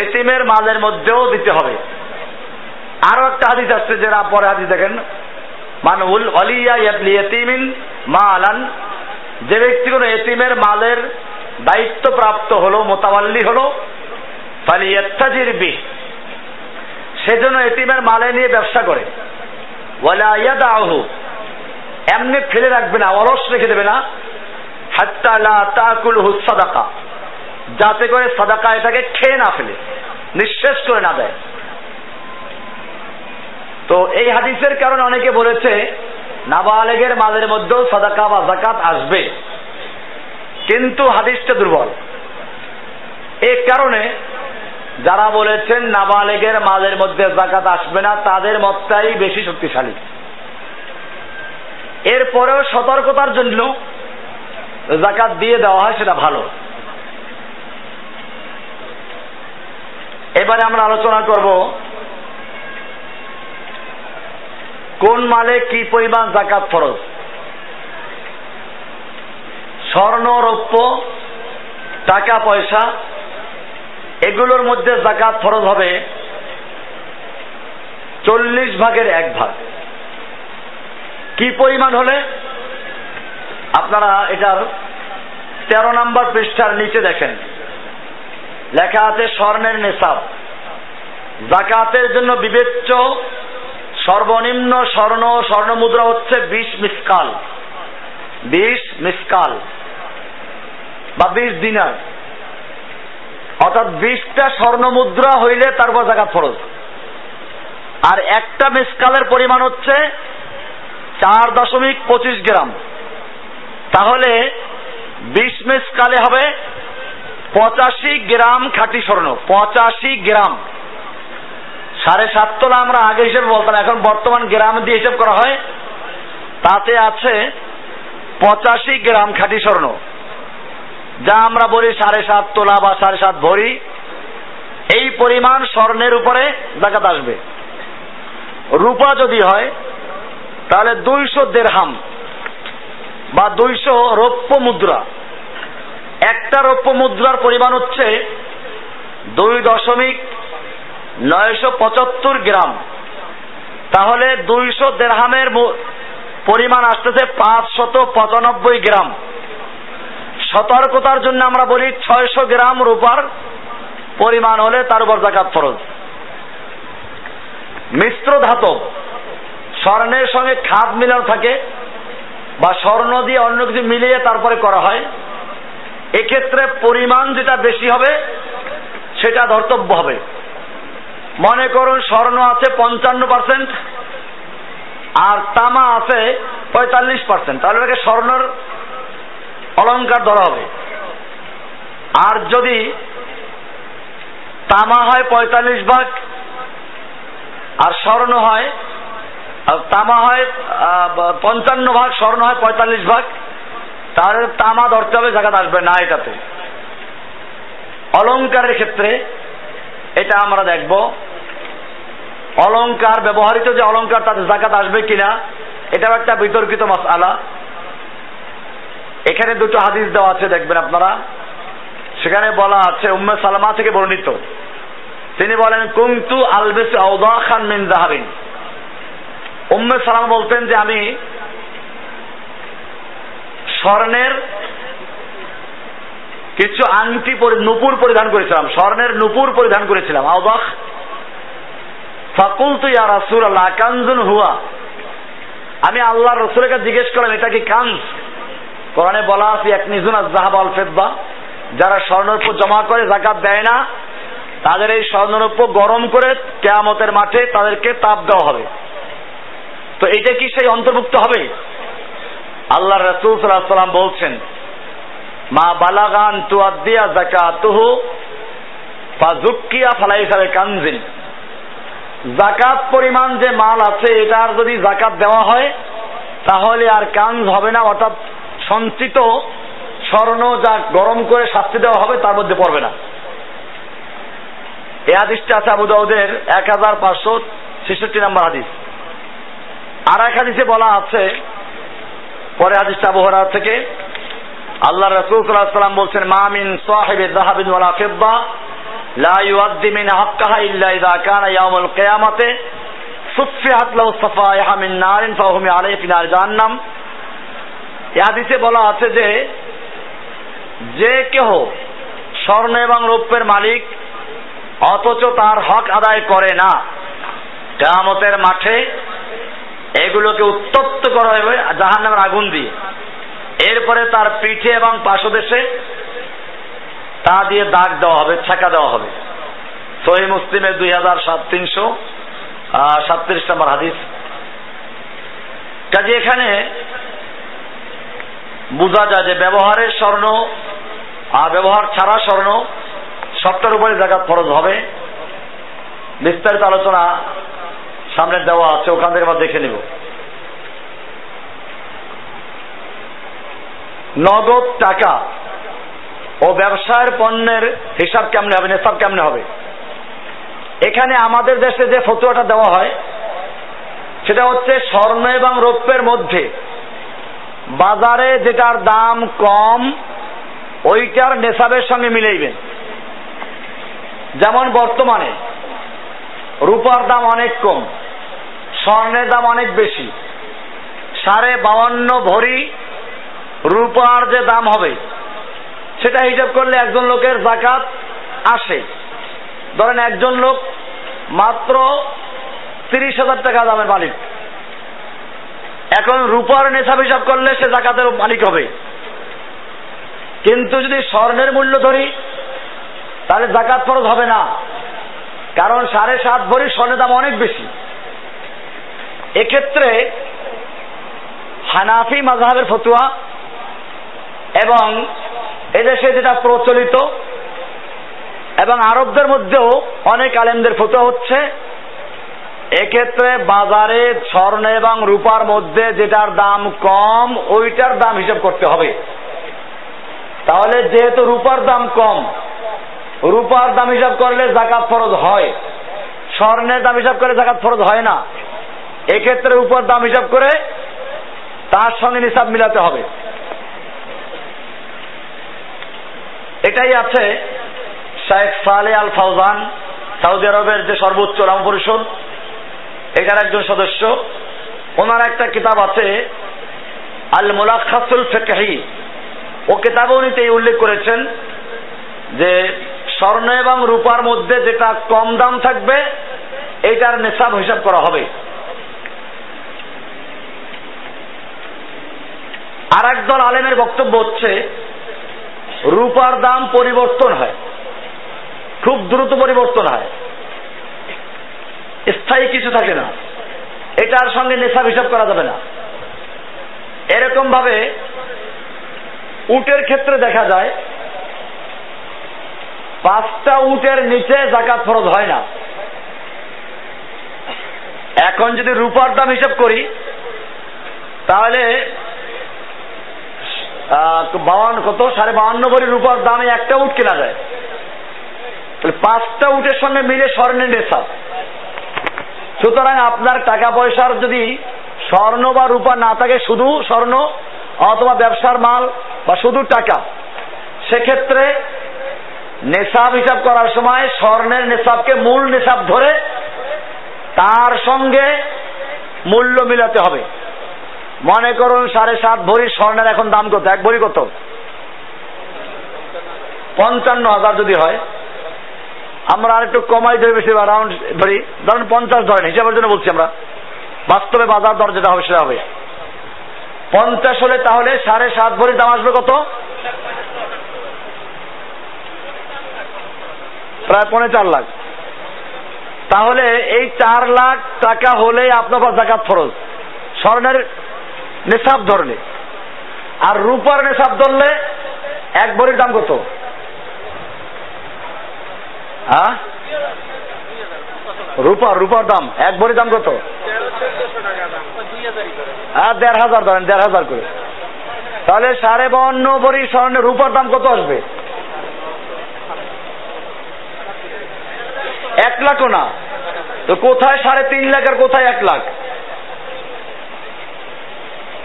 এতিমের মালের মধ্যেও দিতে হবে। আরও একটা হাদিস আসছে যারা পরে হাদিস দেখেন। মানুল অলিয়া ইয়তিমিন মা আলান যে ব্যক্তি কোনো এতিমের মালের দায়িত্ব প্রাপ্ত হলো, মোতাবাল্লি হলো, ফালিয়াত্তাজির বি সেজন্য এতিমের মালে নিয়ে ব্যবসা করে। ওয়ালা ইয়াদাহু এমনি ফেলে রাখবে না, অলস রেখে দেবে না। হাত্তা লা তাকুল সাদাকা। যাতে করে সাদাকা এটাকে খেয়ে না ফেলে, নিঃশেষ করে না দেয়। তো এই হাদিসের কারণে অনেকে বলেছে, নাবালেগের মালের মধ্যেও সাদাকা বা জাকাত আসবে। কিন্তু হাদিসটা দুর্বল। এই কারণে যারা বলেছেন নাবালেগের মালের মধ্যে জাকাত আসবে না, তাদের মতটাই বেশি শক্তিশালী। এরপরেও সতর্কতার জন্য জাকাত দিয়ে দেওয়া হয়, সেটা ভালো। এবারে আমরা আলোচনা করব কোন মালে কি পরিমাণ জাকাত ফরজ? স্বর্ণ, রৌপ্য, টাকা, পয়সা, এগুলোর মধ্যে জাকাত ফরজ হবে চল্লিশ ভাগের এক ভাগ। কি পরিমাণ হলে? আপনারা এটার তেরো নাম্বার পৃষ্ঠার নিচে দেখেন। লেখা আছে স্বর্ণের নেশাব। জাকাতের জন্য বিবেচ্য সর্বনিম্ন স্বর্ণ স্বর্ণ মুদ্রা হচ্ছে বিশ মিসকাল। বিশ মিসকাল। বা বিশ দিনার। অর্থাৎ বিশটা স্বর্ণ মুদ্রা হইলে তারপর জাকাত ফরজ। আর একটা মিসকালের পরিমাণ হচ্ছে চার দশমিক পঁচিশ গ্রাম। তাহলে বিশ মিসকালে হবে পঁচাশি গ্রাম খাঁটি স্বর্ণ। পঁচাশি গ্রাম। সাড়ে সাত তোলা আমরা আগে হিসেবে বলতাম, এখন বর্তমান গ্রাম দিয়ে হিসেব করা হয়, তাতে আছে পঁচাশি গ্রাম খাঁটি স্বর্ণ। যা আমরা বলি সাড়ে সাত তোলা বা সাড়ে সাত ভরি। এই পরিমাণ স্বর্ণের উপরে জাকাত আসবে। রূপা যদি হয়, তাহলে দুইশো দেড়হাম বা দুইশো রৌপ্য মুদ্রা। একটা রৌপ্য মুদ্রার পরিমাণ হচ্ছে দুই দশমিক নয়শো পঁচাত্তর গ্রাম। তাহলে দুইশো দেড়হামের পরিমাণ আসতেছে পাঁচশত পঁচানব্বই গ্রাম। সতর্কতার জন্য আমরা বলি ছয়শো গ্রাম রূপার পরিমাণ হলে তার উপর জাকাত ফরজ। মিশ্র ধাতব। স্বর্ণের সঙ্গে খাদ মিলানো থাকে বা স্বর্ণ দিয়ে অন্য কিছু মিলিয়ে তারপরে করা হয়। এক্ষেত্রে পরিমাণ যেটা বেশি হবে, সেটা ধর্তব্য হবে। মনে করুন স্বর্ণ আছে পঞ্চান্ন পার্সেন্ট আর তামা আছে পঁয়তাল্লিশ পার্সেন্ট তাহলে এটাকে স্বর্ণর অলঙ্কার ধরা হবে। আর যদি তামা হয় পঁয়তাল্লিশ ভাগ আর স্বর্ণ হয় তামা হয় পঞ্চান্ন ভাগ, স্বর্ণ হয় পঁয়তাল্লিশ ভাগ, তাহলে তামা ধরতে হবে জায়গা আসবে না এটাতে। অলঙ্কারের ক্ষেত্রে এটা আমরা দেখব। অলঙ্কার ব্যবহৃত যে অলঙ্কার তাতে জাকাত আসবে কিনা, এটাও একটা বিতর্কিত মাস আলা এখানে দুটো হাদিস দেওয়া আছে, দেখবেন আপনারা। সেখানে বলা আছে, উম্মে সালামা থেকে বর্ণিত। তিনি বলেন কুংতু আলবেস আউদা খান মিন জাহাবিন উম্মে সালাম বলতেন যে, আমি স্বর্ণের কিছু আংটি নুপুর পরিধান করেছিলাম, স্বর্ণের নুপুর পরিধান করেছিলাম। আউদাখ ফাকুল তু ইয়া রাসুল আল্লাহ কানজুন হুয়া। আমি আল্লাহ রসুলের কাছে জিজ্ঞেস করলাম, এটা কি কানজ? কোরআনে বলা আছে এক নিজুন জাহাব আল ফেদ্দা। যারা স্বর্ণরূপ জমা করে জাকাত দেয় না, তাদের এই স্বর্ণরূপ গরম করে কেয়ামতের মাঠে তাদেরকে তাপ দেওয়া হবে। তো এটা কি সেই অন্তর্ভুক্ত হবে? আল্লাহ রসুল সাল্লাহ সাল্লাম বলছেন মা বালাগান তুয়াদ্দিয়া জাকাতুহু ফাজুক্কিয়া ফালাইসাবে কানজিন জাকাত পরিমাণ যে মাল আছে এটার যদি জাকাত দেওয়া হয়, তাহলে আর কানজ হবে না, অর্থাৎ সঞ্চিত স্বর্ণ যা গরম করে শাস্তি দেওয়া হবে, তার মধ্যে পড়বে না। এ হাদিসটা আছে আবু দাউদের এক হাজার পাঁচশো ছেষট্টি নম্বর হাদিস। আর এক হাদিসে বলা আছে, পরে হাদিসটা আবু হরার থেকে আল্লাহ রসুল সাল্লাম বলছেন মামিন সাহেবে দাহাবিন ওয়ালা ফিদ্দা, লা ইউআদ্দি মিন হাক্কাহা ইল্লা ইযা কানা ইয়াউমুল কিয়ামাতে, সুফিহাত লাহু সাফাইহা মিন নারিন ফাহুম আলাইহি ফি নার জাহান্নাম। এই বলা আছে যে যে কেহ স্বর্ণ এবং রৌপ্যের মালিক, অথচ তার হক আদায় করে না, কেয়ামতের মাঠে এগুলোকে উত্তপ্ত করা হবে জাহান নামের আগুন দিয়ে। এরপরে তার পিঠে এবং পাশদেশে তা দিয়ে দাগ দেওয়া হবে ছাকা দেওয়া হবে। সহি মুসলিমের দুই হাজার সাত তিনশো সাতত্রিশ নম্বর হাদিস। কাজে এখানে বোঝা যায় যে ব্যবহারের স্বর্ণ আর ব্যবহার ছাড়া স্বর্ণ সবটার উপরে জায়গা ফরজ হবে। বিস্তারিত আলোচনা সামনে দেওয়া আছে, ওখান থেকে আমরা দেখে নিব। নগদ টাকা ও ব্যবসায়ের পণ্যের হিসাব কেমনে হবে, নেশাব কেমনে হবে? এখানে আমাদের দেশে যে ফতুয়াটা দেওয়া হয়, সেটা হচ্ছে স্বর্ণ এবং রৌপ্যের মধ্যে। বাজারে যেটার দাম কম, ওইটার নেশাবের সঙ্গে মিলাইবেন। যেমন বর্তমানে, রূপার দাম অনেক কম, স্বর্ণের দাম অনেক বেশি। সাড়ে বাউন্ন ভরি রূপার যে দাম হবে, সেটা হিসাব করলে একজন লোকের জাকাত আসে। ধরেন একজন লোক মাত্র তিরিশ হাজার টাকা দামের মালিক। এখন রূপার নেশাব হিসাব করলে সে জাকাতের মালিক হবে। কিন্তু যদি স্বর্ণের মূল্য ধরি, তাহলে জাকাত ফরজ হবে না। কারণ সাড়ে সাত ভরি স্বর্ণের দাম অনেক বেশি। এক্ষেত্রে হানাফি মাঝহাবের ফতুয়া এবং এদেশে যেটা প্রচলিত, এবং আরবদের মধ্যেও অনেক আলেমদের ফতুয়া হচ্ছে, এক্ষেত্রে বাজারে স্বর্ণ এবং রূপার মধ্যে যেটার দাম কম, ওইটার দাম হিসাব করতে হবে। তাহলে যেহেতু রূপার দাম কম, রূপার দাম হিসাব করলে জাকাত ফরজ হয়, স্বর্ণের দাম হিসাব করে জাকাত ফরজ হয় না। এক্ষেত্রে রূপার দাম হিসাব করে তার সঙ্গে নিসাব মিলাতে হবে। এটাই আছে শেখ সালে আল ফাউজান, সৌদি আরবের যে সর্বোচ্চ রাম পরিষদ, এটার একজন সদস্য। ওনার একটা কিতাব আছে, আল মুলাখাসুল ফেকাহি। ও কিতাবে উনি এই উল্লেখ করেছেন যে স্বর্ণ এবং রূপার মধ্যে যেটা কম দাম থাকবে, এইটার নেশাব হিসাব করা হবে। আর একদল আলেমের বক্তব্য হচ্ছে রূপার দাম পরিবর্তন হয়। খুব দ্রুত পরিবর্তন হয়। স্থায়ী কিছু থাকে না। এটার সঙ্গে নেশাব হিসাব করা যাবে না। এরকম ভাবে উটের ক্ষেত্রে দেখা যায়, পাঁচটা উটের নিচে জাকাত ফরজ হয় না। এখন যদি রূপার দাম হিসাব করি, তাহলে বাউান্ন কত? সাড়ে বাউন্ন ভরি রূপার দামে একটা উট কেনা যায়। তাহলে পাঁচটা উটের সঙ্গে মিলে স্বর্ণের নেশাব সুতরাং আপনার টাকা পয়সার যদি স্বর্ণ বা রূপা না থাকে, শুধু স্বর্ণ অথবা ব্যবসার মাল বা শুধু টাকা, সেক্ষেত্রে নেশাব হিসাব করার সময় স্বর্ণের নেশাবকে মূল নেশাব ধরে তার সঙ্গে মূল্য মিলাতে হবে। মনে করুন সাড়ে সাত ভরি স্বর্ণের এখন দাম কত? এক ভরি কত? পঞ্চান্ন হাজার যদি হয়, আমরা আর একটু কমাই ধরে বেশি রাউন্ড ধরি। ধরেন পঞ্চাশ ধরেন, হিসাবের জন্য বলছি আমরা। বাস্তবে বাজার দর যেটা হবে সেটা হবে। পঞ্চাশ হলে তাহলে সাড়ে সাত ভরি দাম আসবে কত? প্রায় পৌনে চার লাখ। তাহলে এই চার লাখ টাকা হলে আপনার জাকাত ফরজ। স্বর্ণের নেশাব ধরলে। আর রূপার নেশাব ধরলে এক ভরির দাম কত? হ্যাঁ? রূপার রূপার দাম, এক ভরির দাম কত? হ্যাঁ দেড় হাজার ধরেন, দেড় হাজার করে। তাহলে সাড়ে বাউন্ন ভরি স্বর্ণের রূপার দাম কত আসবে? এক লাখও না। তো কোথায় সাড়ে তিন লাখ আর কোথায় এক লাখ?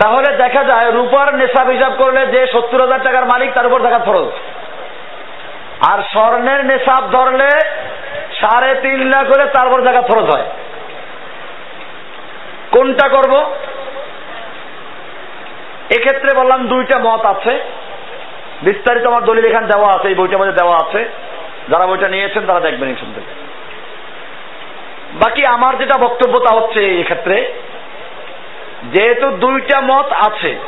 তাহলে দেখা যায় রূপার নেশাব হিসাব করলে যে সত্তর হাজার টাকার মালিক তার উপর দেখা ফরজ। আর স্বর্ণের নেশাব ধরলে সাড়ে তিন লাখ হলে তার উপর জায়গা ফরজ হয়। কোনটা করব? এক্ষেত্রে বললাম দুইটা মত আছে। বিস্তারিত আমার দলিল এখানে দেওয়া আছে, এই বইটার মধ্যে দেওয়া আছে। যারা বইটা নিয়েছেন তারা দেখবেন এই থেকে। বাকি আমার যেটা বক্তব্য তা হচ্ছে এক্ষেত্রে যেহেতু দুইটা মত আছে,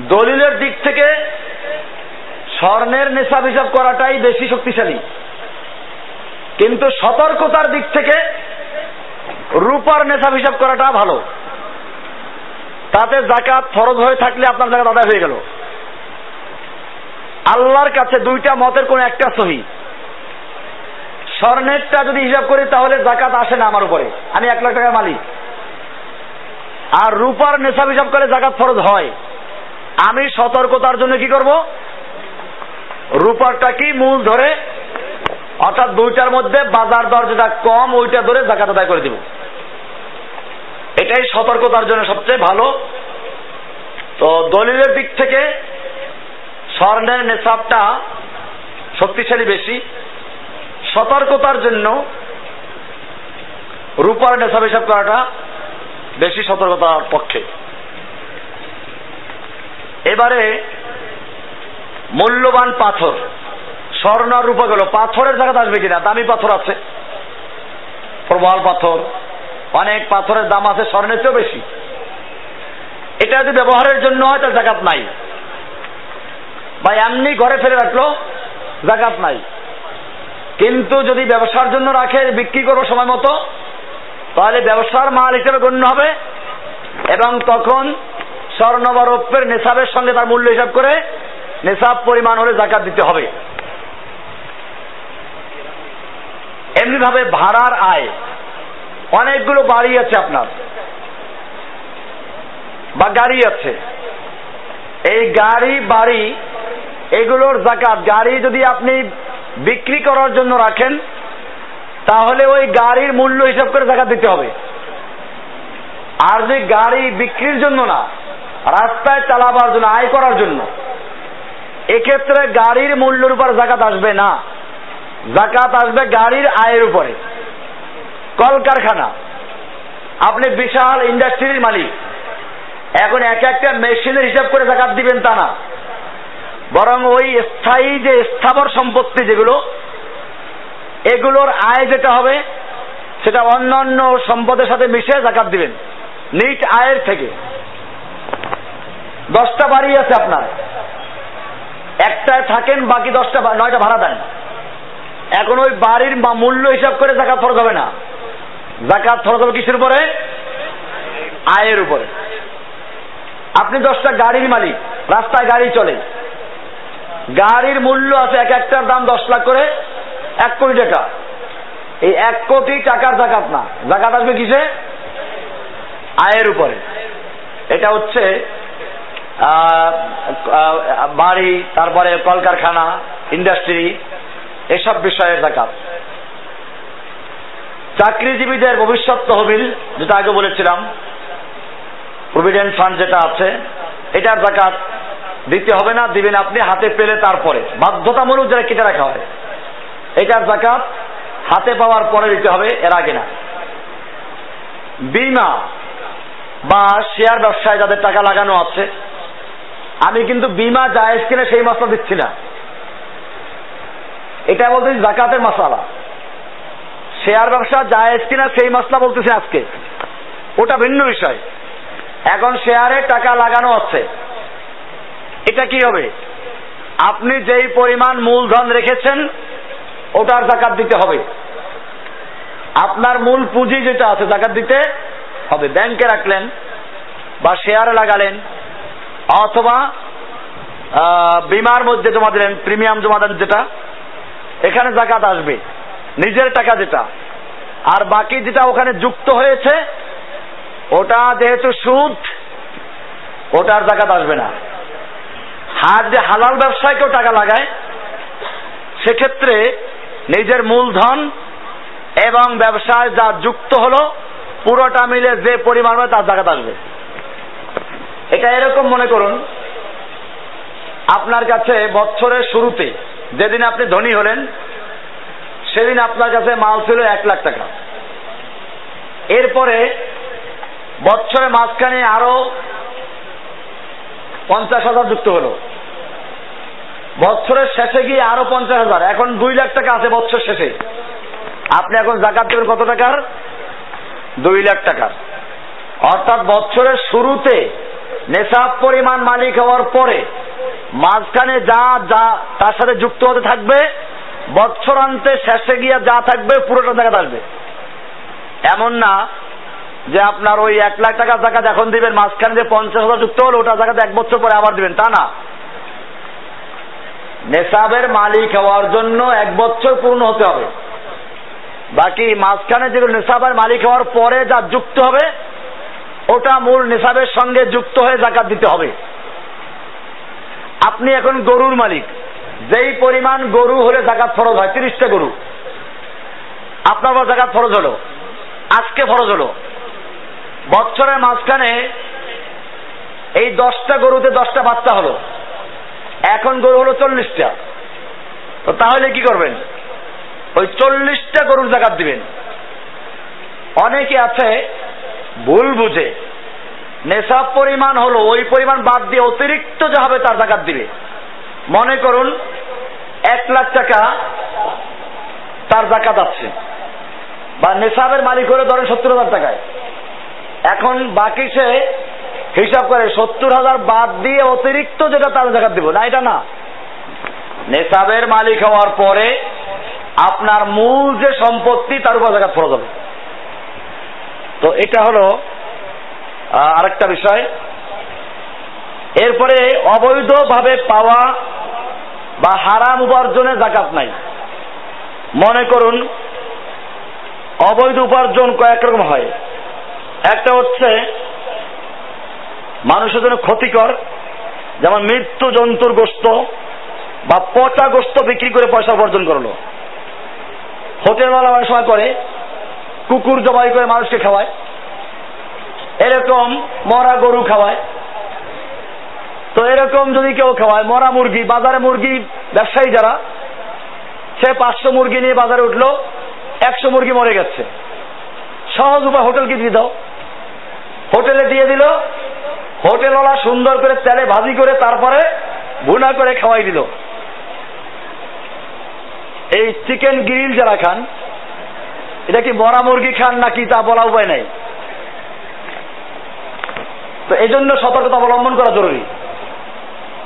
দলিলের দিক থেকে স্বর্ণের নেশাব হিসাব করাটাই বেশি শক্তিশালী। কিন্তু সতর্কতার দিক থেকে রূপার নেশাব হিসাব করাটা ভালো। তাতে জাকাত ফরজ হয়ে থাকলে আপনার জাকাত আদায় হয়ে গেল। আল্লাহর কাছে দুইটা মতের কোন একটা সহি। স্বর্ণেরটা যদি হিসাব করি তাহলে জাকাত আসে না আমার উপরে। আমি এক লাখ টাকার মালিক। আর রূপার নেশাব হিসাব করে জাকাত ফরজ হয়। আমি সতর্কতার জন্য কি করব? রূপারটা কি মূল ধরে? অর্থাৎ দুইটার মধ্যে বাজার দর যেটা কম, ওইটা ধরে জাকাত আদায় করে দিব। এটাই সতর্কতার জন্য সবচেয়ে ভালো। তো দলিলের দিক থেকে স্বর্ণের নেশাবটা শক্তিশালী বেশি। সতর্কতার জন্য রূপার নেশাব হিসাব করাটা বেশি সতর্কতার পক্ষে। এবারে মূল্যবান পাথর, স্বর্ণ রূপা গেল। পাথরের জায়গাতে আসবে কিনা? দামি পাথর আছে। প্রবাল পাথর। অনেক পাথরের দাম আছে, স্বর্ণের চেয়েও বেশি। এটা যদি ব্যবহারের জন্য হয় তার জাকাত নাই। বা এমনি ঘরে ফেলে রাখল, জাকাত নাই। কিন্তু যদি ব্যবসার জন্য রাখে, বিক্রি করব সময় মতো তাহলে ব্যবসার মাল হিসেবে গণ্য হবে এবং তখন স্বর্ণ বা রৌপ্যের নেশাবের সঙ্গে তার মূল্য হিসাব করে নেশাব পরিমাণ হলে জাকাত দিতে হবে। এমনি ভাবে ভাড়ার আয় অনেকগুলো বাড়ি আছে আপনার, বা গাড়ি আছে। এই গাড়ি, বাড়ি, এগুলোর জাকাত গাড়ি যদি আপনি বিক্রি করার জন্য রাখেন তাহলে ওই গাড়ির মূল্য হিসাব করে জাকাত দিতে হবে। আর যে গাড়ি বিক্রির জন্য না, রাস্তায় চালাবার জন্য, আয় করার জন্য, এক্ষেত্রে গাড়ির মূল্যের উপর জাকাত আসবে না। জাকাত আসবে গাড়ির আয়ের উপরে। কলকারখানা। আপনি বিশাল ইন্ডাস্ট্রির মালিক। এখন এক একটা মেশিনের হিসাব করে জাকাত দিবেন তা না। বরং ওই স্থায়ী যে স্থাবর সম্পত্তি যেগুলো এগুলোর আয় যেটা হবে, সেটা অন্যান্য সম্পদের সাথে মিশে জাকাত দিবেন। নিট আয়ের থেকে। দশটা বাড়ি আছে আপনার। একটায় থাকেন, বাকি দশটা নয়টা ভাড়া দেন। এখন ওই বাড়ির মূল্য হিসাব করে জাকাত ফরজ হবে না। জাকাত ফরজ হবে কিসের উপরে? আয়ের উপরে। আপনি দশটা গাড়ির মালিক, রাস্তায় গাড়ি চলে। গাড়ির মূল্য আছে এক একটার দাম দশ লাখ করে। এক কোটি টাকা। এই এক কোটি টাকার জাকাত না। জাকাত আসবে কিসে? আয়ের উপরে। এটা হচ্ছে বাড়ি, তারপরে কলকারখানা ইন্ডাস্ট্রি এসব বিষয়ের জাকাত। চাকরিজীবীদের ভবিষ্যৎ তহবিল, যেটা আগে বলেছিলাম প্রভিডেন্ট ফান্ড যেটা আছে, এটার জাকাত দিতে হবে না, দিবেন আপনি, হাতে পেলে তারপরে। বাধ্যতামূলক যারা কেটে রাখা হয়। এটার জাকাত হাতে পাওয়ার পরে দিতে হবে, এর আগে না। বিমা বা শেয়ার ব্যবসায় যাদের টাকা লাগানো আছে, আমি কিন্তু বিমা জায়েজ কিনা সেই মশলা দিচ্ছি না। এটা বলতেছি জাকাতের মশালা শেয়ার ব্যবসা জায়েজ কিনা সেই মশলা বলতেছি আজকে। ওটা ভিন্ন বিষয়। এখন শেয়ারে টাকা লাগানো আছে, এটা কি হবে? আপনি যেই পরিমাণ মূলধন রেখেছেন ওটার জাকাত দিতে হবে। আপনার মূল পুঁজি যেটা আছে, জাকাত দিতে হবে। ব্যাংকে রাখলেন বা শেয়ারে লাগালেন, অথবা বিমার মধ্যে জমা দিলেন, প্রিমিয়াম জমা দেন যেটা, এখানে জাকাত আসবে। নিজের টাকা যেটা। আর বাকি যেটা ওখানে যুক্ত হয়েছে, ওটা যেহেতু সুদ, ওটার জাকাত আসবে না। হাত যে হালাল ব্যবসায় কেউ টাকা লাগায়, সেক্ষেত্রে নিজের মূলধন এবং ব্যবসায় যা যুক্ত হলো, পুরোটা মিলে যে পরিমাণ হয় তার জায়গাতে আসবে। এটা এরকম মনে করুন, আপনার কাছে বছরের শুরুতে যেদিন আপনি ধনী হলেন, সেদিন আপনার কাছে মাল ছিল এক লাখ টাকা। এরপরে বছরের মাঝখানে আরও পঞ্চাশ হাজার যুক্ত হলো। বছরের শেষে গিয়ে আরও পঞ্চাশ হাজার। এখন দুই লাখ টাকা আছে বছর শেষে। আপনি এখন জাকাত দেবেন কত টাকার? দুই লাখ টাকার। অর্থাৎ বছরের শুরুতে নেশাব পরিমাণ মালিক হওয়ার পরে মাঝখানে যা যা, তার সাথে যুক্ত হতে থাকবে বছরান্তে শেষে গিয়ে যা থাকবে, পুরোটা জায়গা আসবে। এমন না যে আপনার ওই এক লাখ টাকার জাকাত এখন দিবেন, মাঝখানে যে পঞ্চাশ হাজার যুক্ত হলো, ওটা জায়গাতে এক বছর পরে আবার দিবেন। তা না। নেশাবের মালিক হওয়ার জন্য এক বছর পূর্ণ হতে হবে। বাকি মাঝখানে যেগুলো নেশাবের মালিক হওয়ার পরে যা যুক্ত হবে, ওটা মূল নেশাবের সঙ্গে যুক্ত হয়ে জাকাত দিতে হবে। আপনি এখন গরুর মালিক। যেই পরিমাণ গরু হলে জাকাত ফরজ হয়, তিরিশটা গরু। আপনার জাকাত ফরজ হলো। আজকে ফরজ হলো। বছরের মাঝখানে এই দশটা গরুতে দশটা বাচ্চা হলো। এখন গরু হলো চল্লিশটা। তো তাহলে কি করবেন? ওই চল্লিশটা গরুর জাকাত দিবেন। অনেকে আছে, ভুল বুঝে। নেশাব পরিমাণ হলো, ওই পরিমাণ বাদ দিয়ে অতিরিক্ত যা হবে তার জাকাত দিবে। মনে করুন, এক লাখ টাকা তার জাকাত আছে। বা নেশাবের মালিক হলে ধরেন সত্তর হাজার টাকায়। এখন বাকি সে হিসাব করে সত্তর হাজার বাদ দিয়ে অতিরিক্ত যেটা তার জাকাত দিব। না, এটা না। নেশাবের মালিক হওয়ার পরে আপনার মূল যে সম্পত্তি তার উপর জাকাত ফরজ হবে। তো এটা হলো আরেকটা বিষয়। এরপরে অবৈধভাবে পাওয়া বা হারাম উপার্জনে জাকাত নাই। মনে করুন, অবৈধ উপার্জন কয়েক রকম হয়। একটা হচ্ছে মানুষের জন্য ক্ষতিকর, যেমন মৃত্যু জন্তুর গোস্ত বা পচা গোস্ত বিক্রি করে পয়সা উপার্জন করল। হোটেলওয়ালা অনেক সময় করে, কুকুর জবাই করে মানুষকে খাওয়ায়। এরকম মরা গরু খাওয়ায়। তো এরকম যদি কেউ খাওয়ায়, মরা মুরগি, বাজারে মুরগি ব্যবসায়ী যারা, সে পাঁচশো মুরগি নিয়ে বাজারে উঠল, একশো মুরগি মরে গেছে। সহজ উপায় হোটেলকে দিয়ে দাও। হোটেলে দিয়ে দিল হোটেলওয়ালা সুন্দর করে তেলে ভাজি করে তারপরে ভুনা করে খাওয়াই দিল। এই চিকেন গ্রিল যারা খান, এটা কি মরা মুরগি খান নাকি তা বলা উপায় নাই। তো এই জন্য সতর্কতা অবলম্বন করা জরুরি।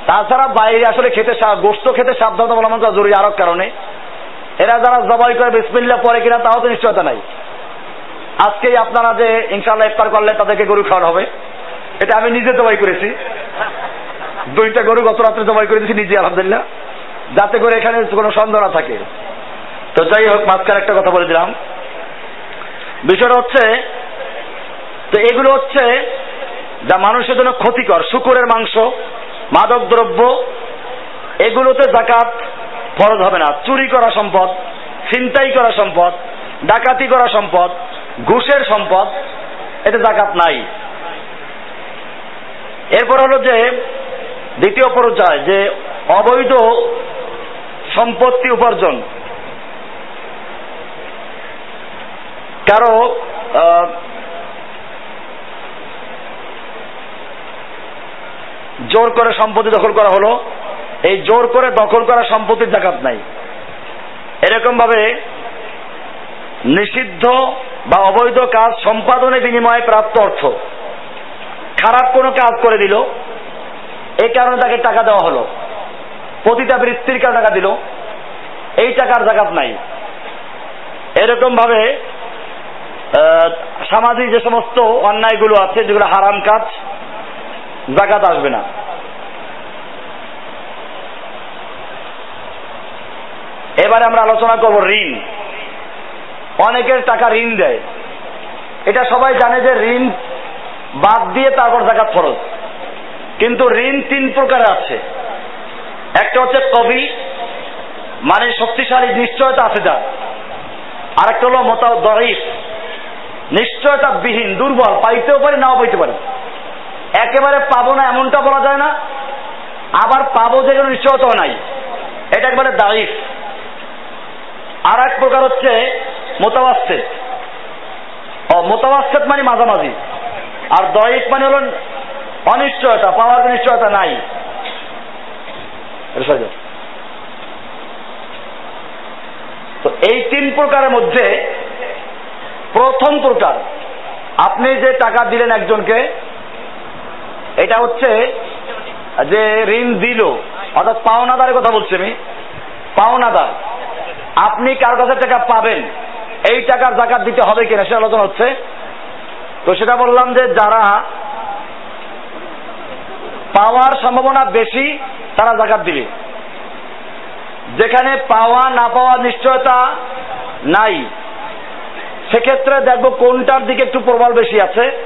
তাছাড়া বাইরে আসলে খেতে গোস্ত খেতে সাবধানতা অবলম্বন করা জরুরি আরও কারণে। এরা যারা জবাই করে বিসমিল্লা পরে কিনা তাও তো নিশ্চয়তা নাই। আজকেই আপনারা যে ইনশাল্লাহ ইফতার করলে তাদেরকে গরু খাওয়ানো হবে। এটা আমি নিজে জবাই করেছি। দুইটা গরু গত রাত্রে জবাই করে দিয়েছি, নিজে, আলহামদুলিল্লাহ। যাতে করে এখানে কোনো সন্দেহ না থাকে। তো যাই হোক, মাঝখানে একটা কথা বলে দিলাম। বিষয়টা হচ্ছে, তো এগুলো হচ্ছে যা মানুষের জন্য ক্ষতিকর। শুকুরের মাংস, মাদক দ্রব্য, এগুলোতে জাকাত ফরজ হবে না। চুরি করা সম্পদ, ছিনতাই করা সম্পদ, ডাকাতি করা সম্পদ, ঘুষের সম্পদ, এতে জাকাত নাই। এরপর হলো যে, দ্বিতীয় পর্যায়, যে অবৈধ সম্পত্তি উপার্জন। কারও জোর করে সম্পত্তি দখল করা হলো, এই জোর করে দখল করা সম্পত্তির জাকাত নাই। এরকম ভাবে নিষিদ্ধ বা অবৈধ কাজ সম্পাদনের বিনিময়ে প্রাপ্ত অর্থ। খারাপ কোনো কাজ করে দিল এই কারণে তাকে টাকা দেওয়া হলো। প্রতিটা বৃত্তির কারণে টাকা দিল, এই টাকার জাকাত নাই। এরকম ভাবে সামাজিক যে সমস্ত অন্যায়গুলো আছে, যেগুলো হারাম কাজ, জাকাত আসবে না। এবারে আমরা আলোচনা করব ঋণ। অনেকের টাকা ঋণ দেয়। এটা সবাই জানে যে ঋণ বাদ দিয়ে তারপর জাকাত ফরজ। কিন্তু ঋণ তিন প্রকার আছে। একটা হচ্ছে কবি মানে শক্তিশালী, নিশ্চয়তা আছে যার আরেকটা হলো মোতা দরিফ। নিশ্চয়তা বিহীন, দুর্বল, পাইতেও পারি, নাও পাইতে পারে। একেবারে পাবো না এমনটা বলা যায় না। আবার পাবো যে কোনো নিশ্চয়তাও নাই। এটা একবারে দারিফ। আর এক প্রকার হচ্ছে মোতাবাস্তেদ ও মোতাবাস্তেদ মানে মাঝামাঝি। আর দরিফ মানে হল অনিশ্চয়তা, পাওয়ার নিশ্চয়তা নাই। তো এই তিন প্রকারের মধ্যে প্রথম প্রকার, আপনি যে টাকা দিলেন একজনকে, এটা হচ্ছে যে ঋণ দিল, অর্থাৎ পাওনাদারের কথা বলছি আমি, পাওনাদার, আপনি কার কাছে টাকা পাবেন, এই টাকার জাকাত দিতে হবে কিনা সে আলোচনা হচ্ছে। তো সেটা বললাম যে যারা পাওয়ার সম্ভাবনা বেশি, তারা জাকাত দিবে। যেখানে পাওয়া, না পাওয়া নিশ্চয়তা নাই, সেক্ষেত্রে দেখব কোনটার দিকে একটু প্রবল বেশি আছে।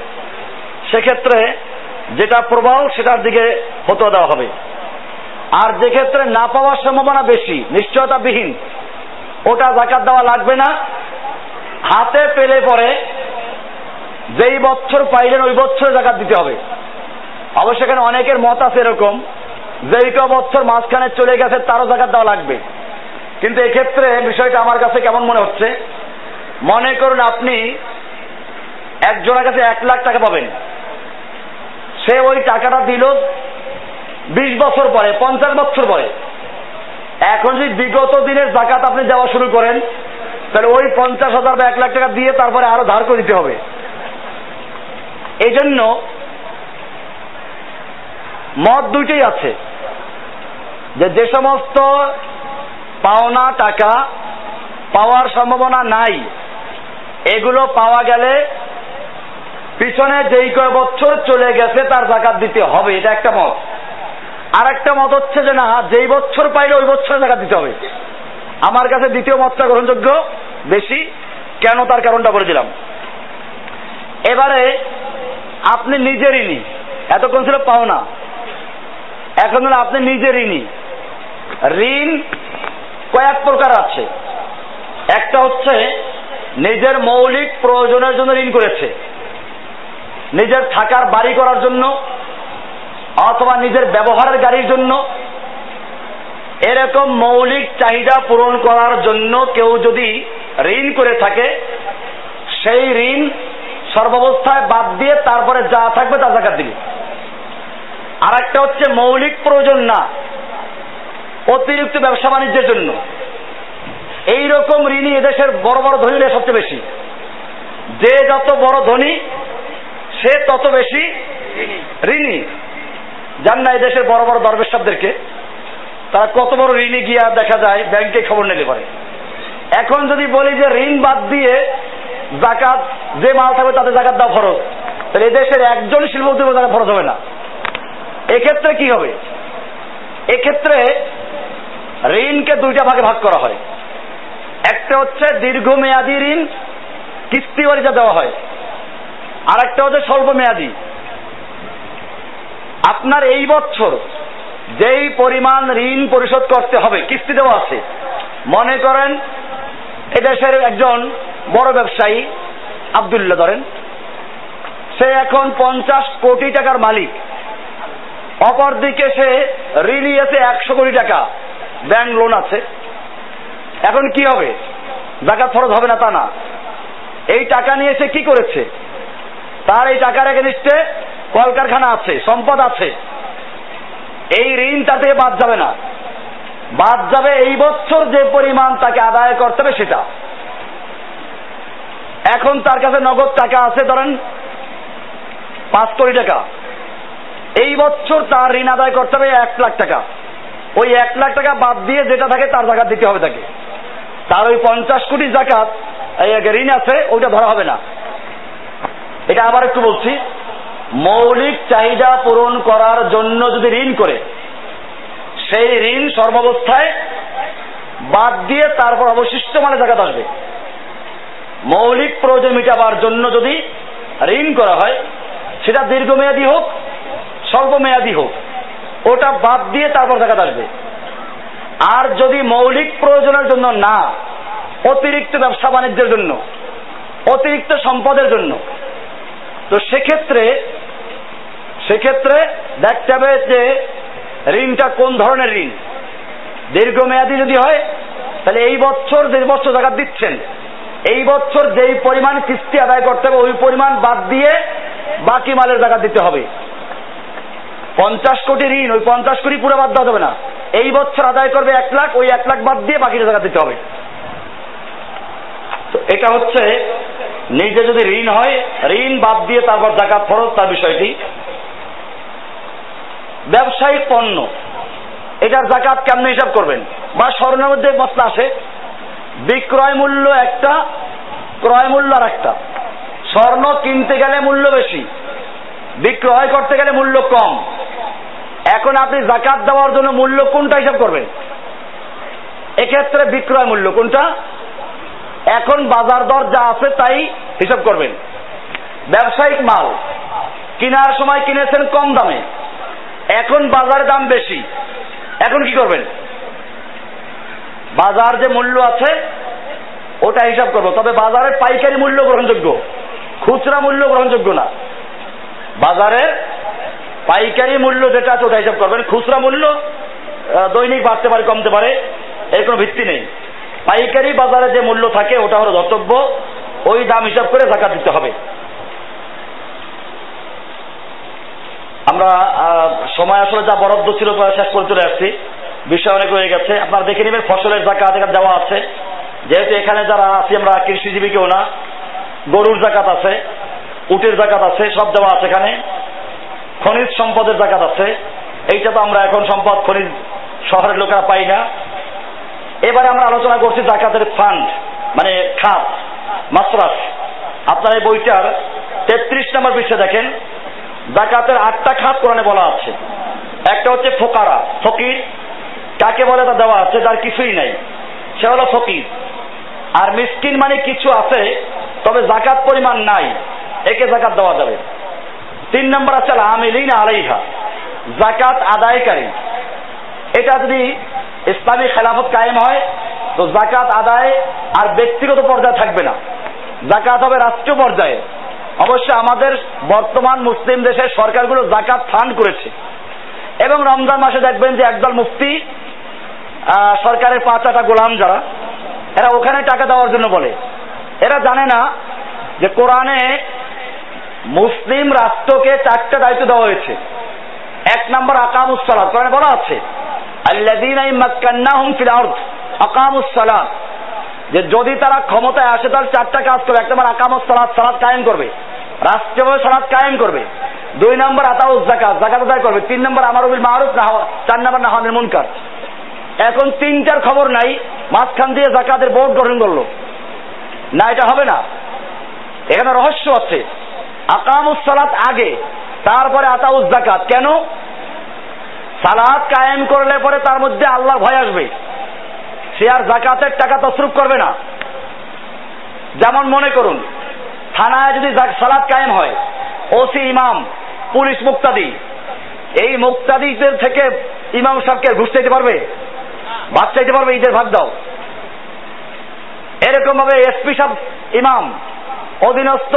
সেক্ষেত্রে যেটা প্রবল, সেটার দিকে হতে দেওয়া হবে। আর যে ক্ষেত্রে না পাওয়ার সম্ভাবনা বেশি নিশ্চয়তা বিহীন ওটা জাকাত দেওয়া লাগবে না। হাতে পেলে পরে যেই বছর পাইলেন, ওই বছর জাকাত দিতে হবে। অবশ্য এখানে অনেকের মত আছে এরকম যেই ক বছর মাঝখানে চলে গেছে, তারও জাকাত দেওয়া লাগবে। কিন্তু এক্ষেত্রে বিষয়টা আমার কাছে কেমন মনে হচ্ছে, মনে করুন আপনি একজনের কাছে এক লাখ টাকা পাবেন। সে ওই টাকাটা দিল বিশ বছর পরে, পঞ্চাশ বছর পরে। এখন যদি বিগত দিনের জাকাত আপনি দেওয়া শুরু করেন, তাহলে ওই পঞ্চাশ হাজার বা এক লাখ টাকা দিয়ে তারপরে আরও ধার করে দিতে হবে। এই জন্য মত দুইটাই আছে। যে যে সমস্ত পাওনা টাকা পাওয়ার সম্ভাবনা নাই, এগুলো পাওয়া গেলে পিছনে যেই কয় বছর চলে গেছে তার জাকাত দিতে হবে, এটা একটা মত। আর একটা মত হচ্ছে যে না, যেই বছর পাইলে ওই বছর জাকাত দিতে হবে। আমার কাছে দ্বিতীয় মতটা গ্রহণযোগ্য বেশি, কেন তার কারণটা বলে দিলাম। এবারে আপনি নিজে ঋণী এতক্ষণ ছিল পাওনা। এখন হলো আপনি নিজে ঋণী ঋণ কয়েক প্রকার আছে। একটা হচ্ছে নিজের মৌলিক প্রয়োজনের জন্য ঋণ করেছে। নিজের থাকার বাড়ি করার জন্য অথবা নিজের ব্যবহারের গাড়ির জন্য। এরকম মৌলিক চাহিদা পূরণ করার জন্য কেউ যদি ঋণ করে থাকে, সেই ঋণ সর্বাবস্থায় বাদ দিয়ে তারপরে যা থাকবে তা জাকাত দিবে। আর একটা হচ্ছে মৌলিক প্রয়োজন না, অতিরিক্ত ব্যবসা বাণিজ্যের জন্য। এই রকম ঋণই এদেশের বড় বড় ধনীরা সবচেয়ে বেশি। যে যত বড় ধনী, সে তত বেশি ঋণী। জান না এদেশের বড় বড় দরবেশ সাহেবদেরকে তারা কত বড় ঋণী গিয়া দেখা যায়, ব্যাংকে খবর নিতে পারে। এখন যদি বলি যে ঋণ বাদ দিয়ে জাকাত, যে মাল থাকবে তাতে জাকাত দাও ফরজ। তাহলে এদেশের একজন শিল্পপতি জাকাত ফরজ হবে না। এক্ষেত্রে কি হবে? এক্ষেত্রে ঋণকে দুইটা ভাগে ভাগ করা হয়। একটা হচ্ছে দীর্ঘমেয়াদী ঋণ কিস্তি বাড়িতে দেওয়া হয়। আর একটা হচ্ছে স্বল্পমেয়াদী। আপনার এই বছর যেই পরিমাণ ঋণ পরিশোধ করতে হবে, কিস্তি দেওয়া আছে, মনে করেন এদেশের একজন বড় ব্যবসায়ী, আবদুল্লাহ ধরেন, সে এখন পঞ্চাশ কোটি টাকার মালিক। অপরদিকে সে ঋণী আছে একশো কোটি টাকা। ব্যাংক লোন আছে। এখন কি হবে? জাকাত ফরজ হবে না তা না। এই টাকা নিয়ে সে কি করেছে? তার এই টাকার এগেনিস্টে কলকারখানা আছে, সম্পদ আছে। এই ঋণ থেকে বাদ যাবে না। বাদ যাবে এই বছর যে পরিমাণ তাকে আদায় করতে হবে সেটা। এখন তার কাছে নগদ টাকা আছে, ধরেন পাঁচ কোটি টাকা। এই বছর তার ঋণ আদায় করতে হবে এক লাখ টাকা। ওই এক লাখ টাকা বাদ দিয়ে যেটা থাকে তার জাকাত দিতে হবে তাকে। তার ওই পঞ্চাশ কোটি জাকাত ঋণ আছে, ওইটা ধরা হবে না। এটা আবার একটু বলছি, মৌলিক চাহিদা পূরণ করার জন্য যদি ঋণ করে সেই ঋণ সর্বাবস্থায় বাদ দিয়ে তারপর অবশিষ্ট মানে জাকাত আসবে। মৌলিক প্রয়োজন মিটাবার জন্য যদি ঋণ করা হয়, সেটা দীর্ঘমেয়াদী হোক স্বল্প মেয়াদী হোক, ওটা বাদ দিয়ে তারপর জাকাত আসবে। আর যদি মৌলিক প্রয়োজনের জন্য না, অতিরিক্ত ব্যবসা বাণিজ্যের জন্য, অতিরিক্ত সম্পদের জন্য, তো সেক্ষেত্রে সেক্ষেত্রে দেখতে হবে যে ঋণটা কোন ধরনের ঋণ? দীর্ঘমেয়াদী যদি হয়, তাহলে এই বছর যে বছর জাকাত দিচ্ছেন, এই বছর যেই পরিমাণ কিস্তি আদায় করতে হবে, ওই পরিমাণ বাদ দিয়ে বাকি মালের জাকাত দিতে হবে। পঞ্চাশ কোটি ঋণ, ওই পঞ্চাশ কোটি পুরো বাদ দেওয়া যাবে না। এই বছর আদায় করবে এক লাখ, ওই এক লাখ বাদ দিয়ে বাকিটা জায়গা দিতে হবে। তো এটা হচ্ছে, নিজে যদি ঋণ হয়, ঋণ বাদ দিয়ে তারপর জাকাত ফরজ, তার বিষয়টি ব্যবসায়িক পণ্য। এটার জাকাত কেমন হিসাব করবেন? বা স্বর্ণের মধ্যে মশলা আসে? বিক্রয় মূল্য একটা, ক্রয় মূল্য আর একটা স্বর্ণ কিনতে গেলে মূল্য বেশি, বিক্রয় করতে গেলে মূল্য কম। এখন আপনি জাকাত দেওয়ার জন্য মূল্য কোনটা হিসাব করবেন? এক্ষেত্রে বিক্রয় মূল্য কোনটা? এখন বাজার দর যা আছে তাই হিসাব করবেন। ব্যবসায়িক মাল, কেনার সময় কিনেছেন কম দামে। এখন বাজারের দাম বেশি। এখন কি করবেন? বাজার যে মূল্য আছে, ওটা হিসাব করব। তবে বাজারের পাইকারি মূল্য গ্রহণযোগ্য। খুচরা মূল্য গ্রহণযোগ্য না। বাজারের পাইকারি মূল্য যেটা আছে, ওটা হিসাব করবেন। খুচরা মূল্য দৈনিক বাড়তে পারে, কমতে পারে, এর কোনো ভিত্তি নেই। পাইকারি বাজারে যে মূল্য থাকে, ওটা হলো ধর্তব্য ওই দাম হিসাব করে জাকাত দিতে হবে। আমরা সময় আসলে যা বরাদ্দ ছিল শেষ করে চলে আসছি। বিষয় অনেক রয়ে গেছে। আপনারা দেখে নেবেন, ফসলের জাকাত এখানে দেওয়া আছে। যেহেতু এখানে যারা আছি, আমরা কৃষিজীবী কেউ না, গরুর জাকাত আছে, উটের জাকাত আছে, সব দেওয়া আছে এখানে। খনিজ সম্পদের জাকাত আছে। এইটা তো আমরা এখন সম্পদ, খনিজ শহরের লোকেরা পাই না। এবারে আমরা আলোচনা করছি জাকাতের ফান্ড মানে খাত, মাসরাফ। আপনার এই বইটার তেত্রিশ নম্বর পৃষ্ঠে দেখেন। জাকাতের আটটা খাত কোরআনে বলা আছে। একটা হচ্ছে ফোকারা, ফকির। কাকে বলে তা দেওয়া আছে, যার কিছুই নাই। সে হলো ফকির। আর মিসকিন মানে কিছু আছে, তবে জাকাত পরিমাণ নাই। একে জাকাত দেওয়া যাবে। তিন নম্বর আছে আমিলিন আলাইহা। জাকাত আদায়কারী। এটা যদি ইসলামী খেলাফত কায়েম হয়, তো জাকাত আদায় আর ব্যক্তিগত পর্যায়ে থাকবে না। জাকাত হবে রাষ্ট্রীয় পর্যায়ে। অবশ্য আমাদের বর্তমান মুসলিম দেশের সরকারগুলো জাকাত ফান্ড করেছে। এবং রমজান মাসে দেখবেন যে একদল মুফতি সরকারের পাঁচাটা গোলাম যারা, এরা ওখানে টাকা দেওয়ার জন্য বলে। এরা জানে না যে কোরআনে মুসলিম রাষ্ট্রকে চারটা দায়িত্ব দেওয়া হয়েছে। এক নম্বর আকামুসালাদ কোরআনে বলা আছে যে যদি তারা ক্ষমতায় আসে, তাহলে চারটা কাজ করবে। এক নম্বর আকামুস সালাদ সালাদ কায়েম করবে। রাষ্ট্রীয়ভাবে সালাদ কায়েম করবে। দুই নম্বর আতাউজ জাকাত জাকাত আদায় করবে। তিন নম্বর আমার মারুফ, না চার নম্বর না হামিল মুনকার। এখন তিনটার খবর নাই, মাঝখান দিয়ে জাকাতের বোর্ড গঠন করল। না, এটা হবে না। এখানে রহস্য আছে। আকামুস সালাত আগে, তারপরে আতাউজ জাকাত কেন? সালাদ কায়েম করলে পরে তার মধ্যে আল্লাহ ভয় আসবে। সে আর জাকাতের টাকা তসরুপ করবে না। যেমন মনে করুন থানায় যদি সালাদ কায়েম হয়। ওসি, ইমাম, পুলিশ মুক্তাদি। এই মুক্তাদিদের থেকে ইমাম সাহেবকে ঘুষ চাইতে পারবে? ভাগ চাইতে পারবে ঈদের ভাগ দাও। এরকম ভাবে এসপি সাহেব, ইমাম, অধীনস্থ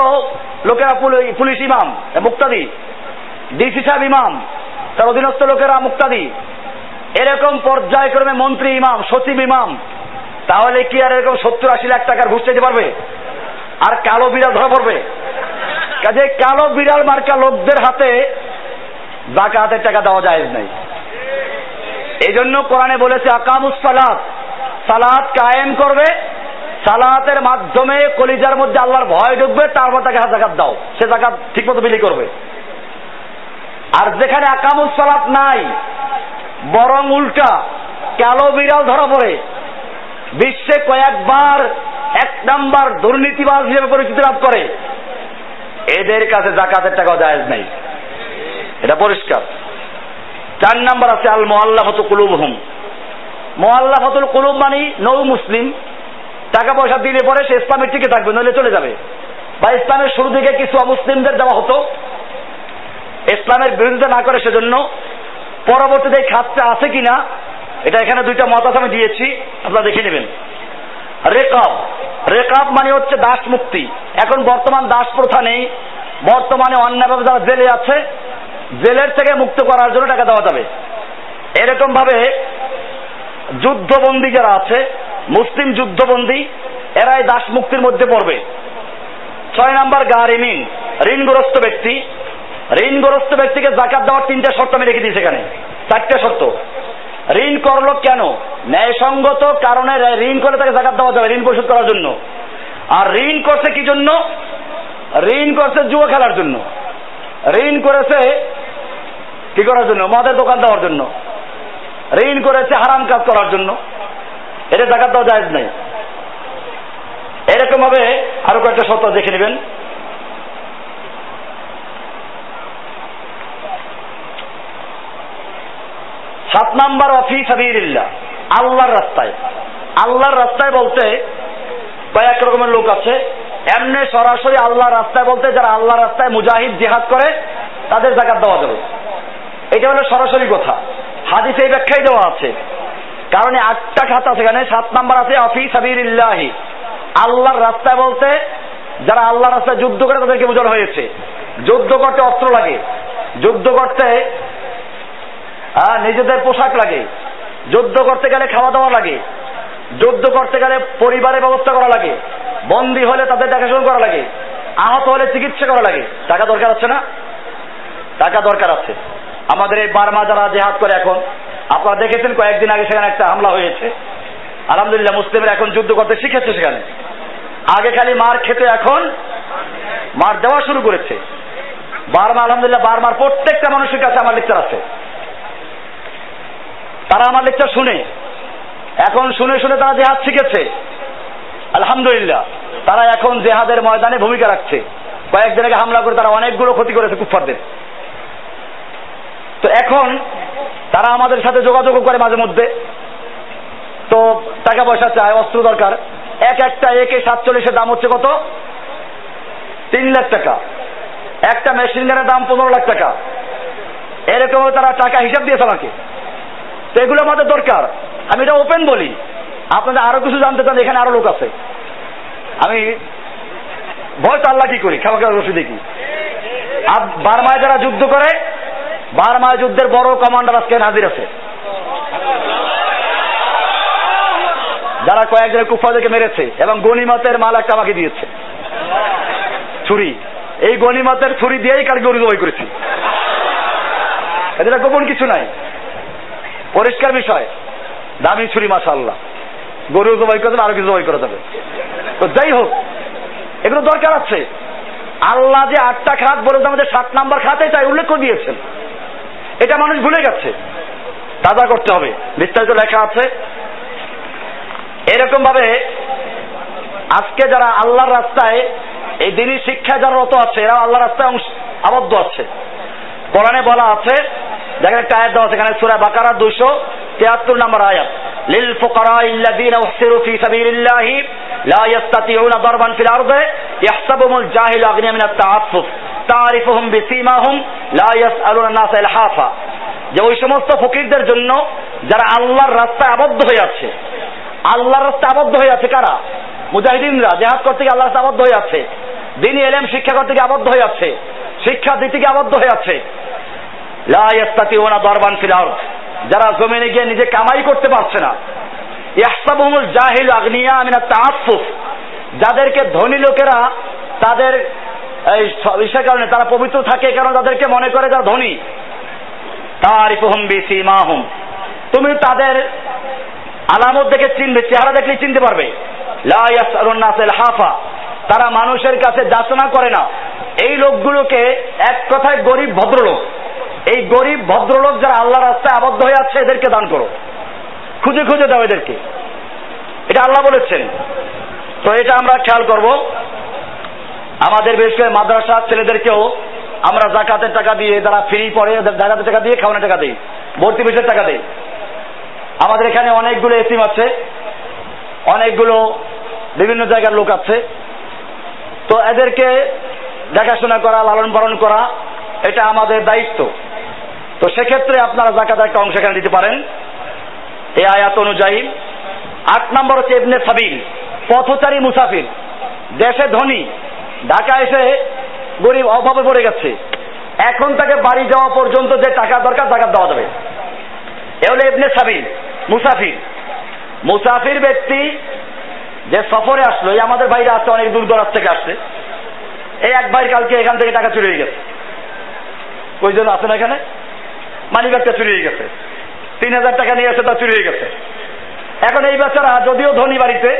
লোকেরা পুলিশ ইমাম, মুক্তাদি, ডিসি সাহেব ইমাম, তার অধীনস্থ লোকেরা মুক্তাদি। এরকম পর্যায়ক্রমে মন্ত্রী ইমাম, সচিব ইমাম, তাহলে কি আর এরকম সত্তর আশি লাখ টাকার ঘুষ চাইতে পারবে? আর কালো বিড়াল ধরা পড়বে। কাজে কালো বিড়াল মার্কা লোকদের হাতে জাকাতের টাকা দেওয়া যায় নাই। এই জন্য কোরআনে বলেছে, আকামুস সালাত। সালাত কায়েম করবে, সালাতের মাধ্যমে কলিজার মধ্যে আল্লাহর ভয় ঢুকবে, তারপর তাকে জাকাত দাও। সে জাকাত ঠিক মতো বিলি করবে। আর যেখানে আকামুস সালাত নাই, বরং উল্টা কালো বিড়াল ধরা পড়ে বিশ্বে কয়েকবার এক নাম্বার দুর্নীতিবাজ হিসেবে পরিচিতি লাভ করে। এদের কাছে জাকাতের টাকাও জায়েজ নাই। এটা পরিষ্কার। চার নাম্বার আছে আল মোয়াল্লাফত কুলুব হুম মোয়াল্লাফতুল কুলুব মানে নৌ মুসলিম। টাকা পয়সা দিলে পরে সে ইসলামের টিকে থাকবে, নইলে চলে যাবে। বা ইসলামের শুরু দিকে কিছু অমুসলিমদের দেওয়া হতো। ইসলামের বিরোধিতা না করে সেজন্য পরবর্তীতে খাতটা আছে কিনা এটা এখানে দুইটা মত আছে, আমি দিয়েছি, আপনারা দেখে নেবেন। রেকাব। রেকাব মানে হচ্ছে দাস মুক্তি। এখন বর্তমান দাস প্রথা নেই। বর্তমানে অন্যায়ভাবে যারা জেলে আছে, জেলের থেকে মুক্ত করার জন্য টাকা দেওয়া যাবে। এরকম ভাবে যুদ্ধবন্দী যারা আছে, মুসলিম যুদ্ধবন্দী, এরাই দাস মুক্তির মধ্যে পড়বে। ছয় নাম্বার গারিমিন ঋণগ্রস্ত ব্যক্তি। ঋণগ্রস্ত ব্যক্তিকে জাকাত দেওয়ার তিনটা শর্ত আমি রেখে দিই সেখানে চারটে শর্ত। ঋণ করল কেন? ন্যায়সঙ্গত কারণে ঋণ করে তাকে জাকাত দেওয়া যাবে, ঋণ পরিশোধ করার জন্য। আর ঋণ করছে কি জন্য? ঋণ করছে জুয়া খেলার জন্য। ঋণ করেছে কি করার জন্য? মদের দোকান দেওয়ার জন্য। ঋণ করেছে হারাম কাজ করার জন্য। এটা জাকাত দেওয়া যায় নাই। এরকম ভাবে আরও কয়েকটা শর্ত দেখে নেবেন। সাত নাম্বার অফি সাবিল্লা আল্লাহর রাস্তায়। আল্লাহর রাস্তায় বলতে কয়েক রকমের লোক আছে। এমনি সরাসরি আল্লাহর রাস্তায় বলতে যারা আল্লাহ রাস্তায় মুজাহিদ, জেহাদ করে, তাদের জাকাত দেওয়া যাবে। এটা হলো সরাসরি কথা। হাদিসে এই ব্যাখ্যাই দেওয়া আছে। কারণ আটটা খাতা এখানে, সাত নাম্বার আছে অফি সাবিল্লাহি আল্লাহর রাস্তায় বলতে যারা আল্লাহর রাস্তায় যুদ্ধ করে তাদেরকে বোঝানো হয়েছে। যুদ্ধ করতে অস্ত্র লাগে। যুদ্ধ করতে নিজেদের পোশাক লাগে। যুদ্ধ করতে গেলে খাওয়া দাওয়া লাগে। যুদ্ধ করতে গেলে পরিবারের ব্যবস্থা করা লাগে। বন্দী হলে তাদের দেখাশোনা করা লাগে। আহত হলে চিকিৎসা করা লাগে। টাকা দরকার আছে না? টাকা দরকার আছে। আমাদের এই বার্মা যারা জেহাদ করে এখন, আপনারা দেখেছেন কয়েকদিন আগে সেখানে একটা হামলা হয়েছে। আলহামদুলিল্লাহ মুসলিমরা এখন যুদ্ধ করতে শিখেছে সেখানে। আগে খালি মার খেতে, এখন মার দেওয়া শুরু করেছে। বারমা, আলহামদুলিল্লাহ, বারমার প্রত্যেকটা মানুষের কাছে আমার লেকচার আছে। তারা আমার লেকচার শুনে। এখন শুনে শুনে তারা জেহাদ শিখেছে। আলহামদুলিল্লাহ, তারা এখন জেহাদের ময়দানে ভূমিকা রাখছে। কয়েকদিন আগে হামলা করে তারা অনেকগুলো ক্ষতি করেছে কুফারদের তো এখন তারা আমাদের সাথে যোগাযোগ করে মাঝে মধ্যে। তো টাকা পয়সা চায় অস্ত্র দরকার। এক একটা একে সাতচল্লিশের দাম হচ্ছে কত? তিন লাখ টাকা। একটা মেশিন গানের দাম পনেরো লাখ টাকা। এরকম তারা টাকা হিসাব দিয়েছে আমাকে। তো এগুলো আমাদের দরকার। আমি এটা ওপেন বলি। আপনাদের আরও কিছু জানতে চান, এখানে আরও লোক আছে। আমি ভয় তো আল্লাহ কি করি? খাওয়া রসি দেখি। আর বারমায় যারা যুদ্ধ করে, বারমায় যুদ্ধের বড় কমান্ডার আজকে হাজির আছে। যারা কয়েকজন কুফাদেরকে মেরেছে এবং গনিমতের মাল একটা আমাকে দিয়েছে। ছুরি। এই গনিমতের ছুরি দিয়েই গরু জবাই করেছি। এটা গোপন কিছু নাই। পরিষ্কার বিষয়। দামি ছুরি মাসা আল্লাহ গরু জবাই করে দেবে, আরও কিছু জবাই করে দেবে। তো যাই হোক, এগুলো দরকার আছে। আল্লাহ যে আটটা খাত বলে আমাদের সাত নাম্বার খাতে তাই উল্লেখ করে দিয়েছেন। এটা মানুষ ভুলে গেছে। তাজা করতে হবে। বিস্তারিত লেখা আছে। এরকম ভাবে আজকে যারা আল্লাহর রাস্তায় এই দিনই শিক্ষায় যারা রত আছে এরা আল্লাহর রাস্তায় আবদ্ধ আছে। কোরআনে বলা আছে দেখেন একটা আয়াত দেওয়া এখানে সূরা বাকারা 273 নম্বর আয়াত। লিল ফুকারা ইল্লাযীনা উহসিরু ফি সাবিলিল্লাহি লা ইস্তাতিউনা দারবান ফিল আরদি ইয়াহসাবুহুমুল জাহিলু আগনিয়া মিনাত তাআফফুফ। তারিফুহুম বিসীমাহুম লা ইয়াসআলুনা নাস ইলহাফা যে ওই সমস্ত ফকিরদের জন্য যারা আল্লাহর রাস্তায় আবদ্ধ হয়ে আছে, আল্লাহর রাস্তায় আবদ্ধ হয়ে আছে কারা? মুজাহিদিনরা, জেহাদ করতে গিয়ে আল্লাহর রাস্তায় আবদ্ধ হয়ে আছে। দিনই এলেম শিক্ষা করতে গিয়ে আবদ্ধ হয়ে আছে। শিক্ষা দিতে গিয়ে আবদ্ধ হয়ে আছে। দারবান ফিল যারা জমিনে গিয়ে নিজে কামাই করতে পারছে না। ইয়াহসাবুহুমুল জাহিল আগনিয়া মিনাত তাআফফুফ। যাদেরকে ধনী লোকেরা তাদের এই কারণে তারা পবিত্র থাকে, কারণ তাদেরকে মনে করে যারা ধনী। তারিফুহুম বিসীমাহুম। তুমি তাদের আলামত দেখে চিনবে, চেহারা দেখলে চিনতে পারবে। লা হাফা তারা মানুষের কাছে যাচনা করে না। এই লোকগুলোকে এক কথায় গরিব, ভদ্রলোক। এই গরিব ভদ্রলোক যারা আল্লাহ রাস্তায় আবদ্ধ হয়ে আছে, এদেরকে দান করো। খুঁজে খুঁজে দাও এদেরকে। এটা আল্লাহ বলেছেন। তো এটা আমরা খেয়াল করব। আমাদের বেশ করে মাদ্রাসা ছেলেদেরকেও আমরা জাকাতের টাকা দিয়ে তারা ফ্রি পড়ে জাকাতের টাকা দিয়ে খাওয়ানোর টাকা দিই। ভর্তি ফিসের টাকা দিই। আমাদের এখানে অনেকগুলো এসিম আছে। অনেকগুলো বিভিন্ন জায়গার লোক আছে। তো এদেরকে দেখাশোনা করা, লালন পালন করা, এটা আমাদের দায়িত্ব। তো সেক্ষেত্রে আপনারা জাকাত একটা অংশ এখানে দিতে পারেন। এই আয়াত অনুযায়ী। আট নম্বর হচ্ছে ইবনে সাবিল, পথচারী মুসাফির। দেশে ধনী ঢাকা এসে গরিব অভাবে পড়ে গেছে। এখন তাকে বাড়ি যাওয়া পর্যন্ত যে টাকা দরকার জাকাত দেওয়া যাবে। এ হলো ইবনে সাবিল, মুসাফির। মুসাফির ব্যক্তি যে সফরে আসলো, এই আমাদের বাইরে আসছে অনেক দূর দরাজ থেকে আসছে। এই এক ভাই কালকে এখান থেকে টাকা চুরি হয়ে গেছে। কইজন আছে না এখানে? মানি ব্যাগটা চুরি হয়ে গেছে। তিন হাজার টাকা নিয়ে এসে তা চুরি হয়ে গেছে। এখন এই বেচারা যদিও ধনী বাড়িতে,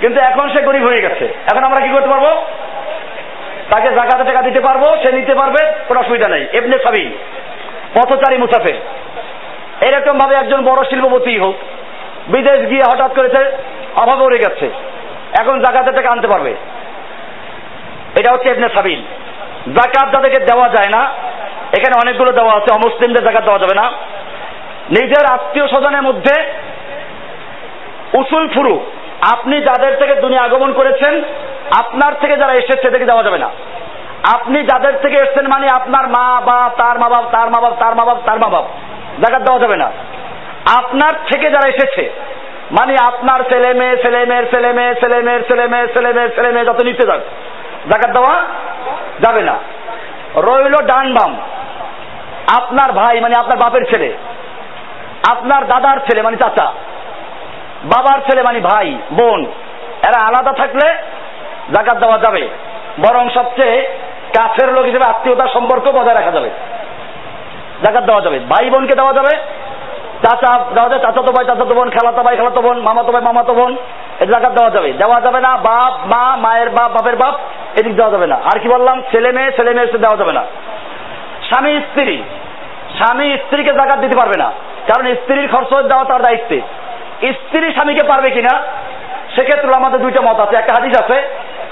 কিন্তু এখন সে গরিব হয়ে গেছে। এখন আমরা কি করতে পারব? তাকে জাকাতে টাকা দিতে পারব, সে নিতে পারবে, কোনো অসুবিধা নেই। এমনি সাবি পথচারী মুসাফে। এরকম ভাবে একজন বড় শিল্পপতি হোক, বিদেশ গিয়ে হঠাৎ করেছে অভাব পড়ে গেছে, এখন জাকাতে টাকা আনতে পারবে। এটা হচ্ছে এমনি সাবিল। জাকাত যাদেরকে দেওয়া যায় না এখানে অনেকগুলো দেওয়া আছে, অমুসলিমদের জাকাত দেওয়া যাবে না। নিজের আত্মীয় স্বজনের মধ্যে উসুল ফুরু। আপনি যাদের থেকে দুনিয়া আগমন করেছেন, আপনার থেকে যারা এসেছে থেকে দেওয়া যাবে না। আপনি যাদের থেকে এসছেন মানে আপনার মা, বা তার মা বাপ, তার মা বাপ, তার মা বাপ, তার মা বাপ। জাকাত দেওয়া যাবে না। আপনার থেকে যারা এসেছে মানে আপনার ছেলে মেয়ে, ছেলে মেয়ের ছেলে মেয়ে, ছেলে মেয়ের ছেলে মেয়ে, ছেলে মেয়ের ছেলে মেয়ে, যত নিতে যাক, জাকাত দেওয়া যাবে না। রইল ডান বাম। আপনার ভাই মানে আপনার বাপের ছেলে, আপনার দাদার ছেলে মানে চাচা, বাবার ছেলে মানে ভাই, বোন, এরা আলাদা থাকলে জাকাত দেওয়া যাবে। বরং সবচেয়ে কাছের লোক হিসেবে আত্মীয়তার সম্পর্ক বজায় রাখা যাবে। জাকাত দেওয়া যাবে। ভাই বোনকে দেওয়া যাবে। চাচা দেওয়া যাবে। চাচাতো ভাই, চাচাতো বোন, খেলাতো ভাই, খেলাতো বোন, মামাতো ভাই, মামাতো বোন এই জাকাত দেওয়া যাবে। দেওয়া যাবে না বাপ, মা, মায়ের বাপ, বাপের বাপ, এদিক দেওয়া যাবে না। আর কি বললাম? ছেলে মেয়ে ছেলে মেয়ে দেওয়া যাবে না। স্বামী স্ত্রী। স্বামী স্ত্রীকে জাকাত দিতে পারবে না। কারণ স্ত্রীর খরচ দেওয়া তার দায়িত্বে। স্ত্রী স্বামীকে পারবে কিনা, সেক্ষেত্রে আমাদের দুইটা মত আছে। একটা হাদিস আছে,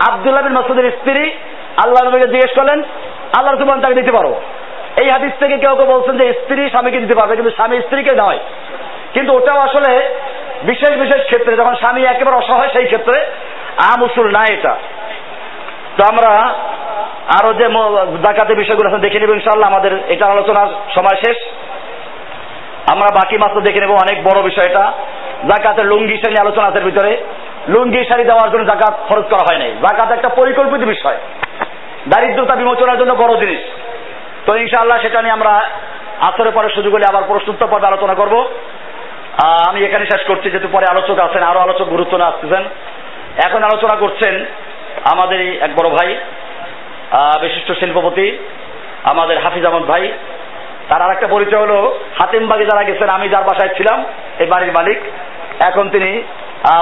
আবদুল্লাহ বিন মাসুদের স্ত্রী আল্লাহ নবীকে জিজ্ঞেস করলেন আল্লাহ রসুল তাকে দিতে পারো? এই হাদিস থেকে কেউ কেউ বলছেন যে স্ত্রী স্বামীকে দিতে পারবে, কিন্তু স্বামী স্ত্রীকে নয়। কিন্তু ওটাও আসলে বিশেষ বিশেষ ক্ষেত্রে যখন স্বামী একেবারে অসহায়, সেই ক্ষেত্রে আম উসুল না এটা। তো আমরা আরও যে জাকাতের বিষয়গুলো দেখে নেব ইনশাল্লাহ আমাদের এটা আলোচনার সময় শেষ। আমরা বাকি মাত্র দেখে নেব অনেক বড় বিষয় এটা। জাকাতের লুঙ্গি শাড়ি আলোচনা আছে ভিতরে। লুঙ্গি শাড়ি দেওয়ার জন্য জাকাত খরচ করা হয় নাই। জাকাত একটা পরিকল্পিত বিষয়। দারিদ্রতা বিমোচনের জন্য বড় জিনিস। তো ইনশাআল্লাহ সেটা নিয়ে আমরা আসরের পরে সুযোগ হলে আবার প্রশ্নোত্তর পর্বে আলোচনা করব। আমি এখানে শেষ করছি, যেহেতু পরে আলোচক আছেন, আরও আলোচক গুরুত্ব না আসতেছেন। এখন আলোচনা করছেন আমাদের এক বড় ভাই বিশিষ্ট শিল্পপতি, আমাদের হাফিজ আহমদ ভাই। তার আর একটা পরিচয় হলো হাতিমবাগে যারা গেছেন, আমি যার বাসায় ছিলাম, এই বাড়ির মালিক। এখন তিনি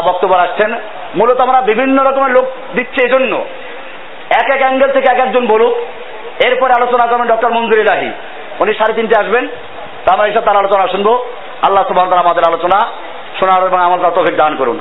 বক্তব্য রাখছেন। মূলত আমরা বিভিন্ন রকমের লোক দিচ্ছি এই জন্য এক এক অ্যাঙ্গেল থেকে এক একজন বলুক। এরপরে আলোচনা করবেন ডক্টর মঞ্জুরি রাহি উনি সাড়ে তিনটে আসবেন। তা আমরা এইসব তার আলোচনা শুনব। আল্লাহ সুবাহ আমাদের আলোচনা শোনার এবং আমার তৌফিক দান করুন।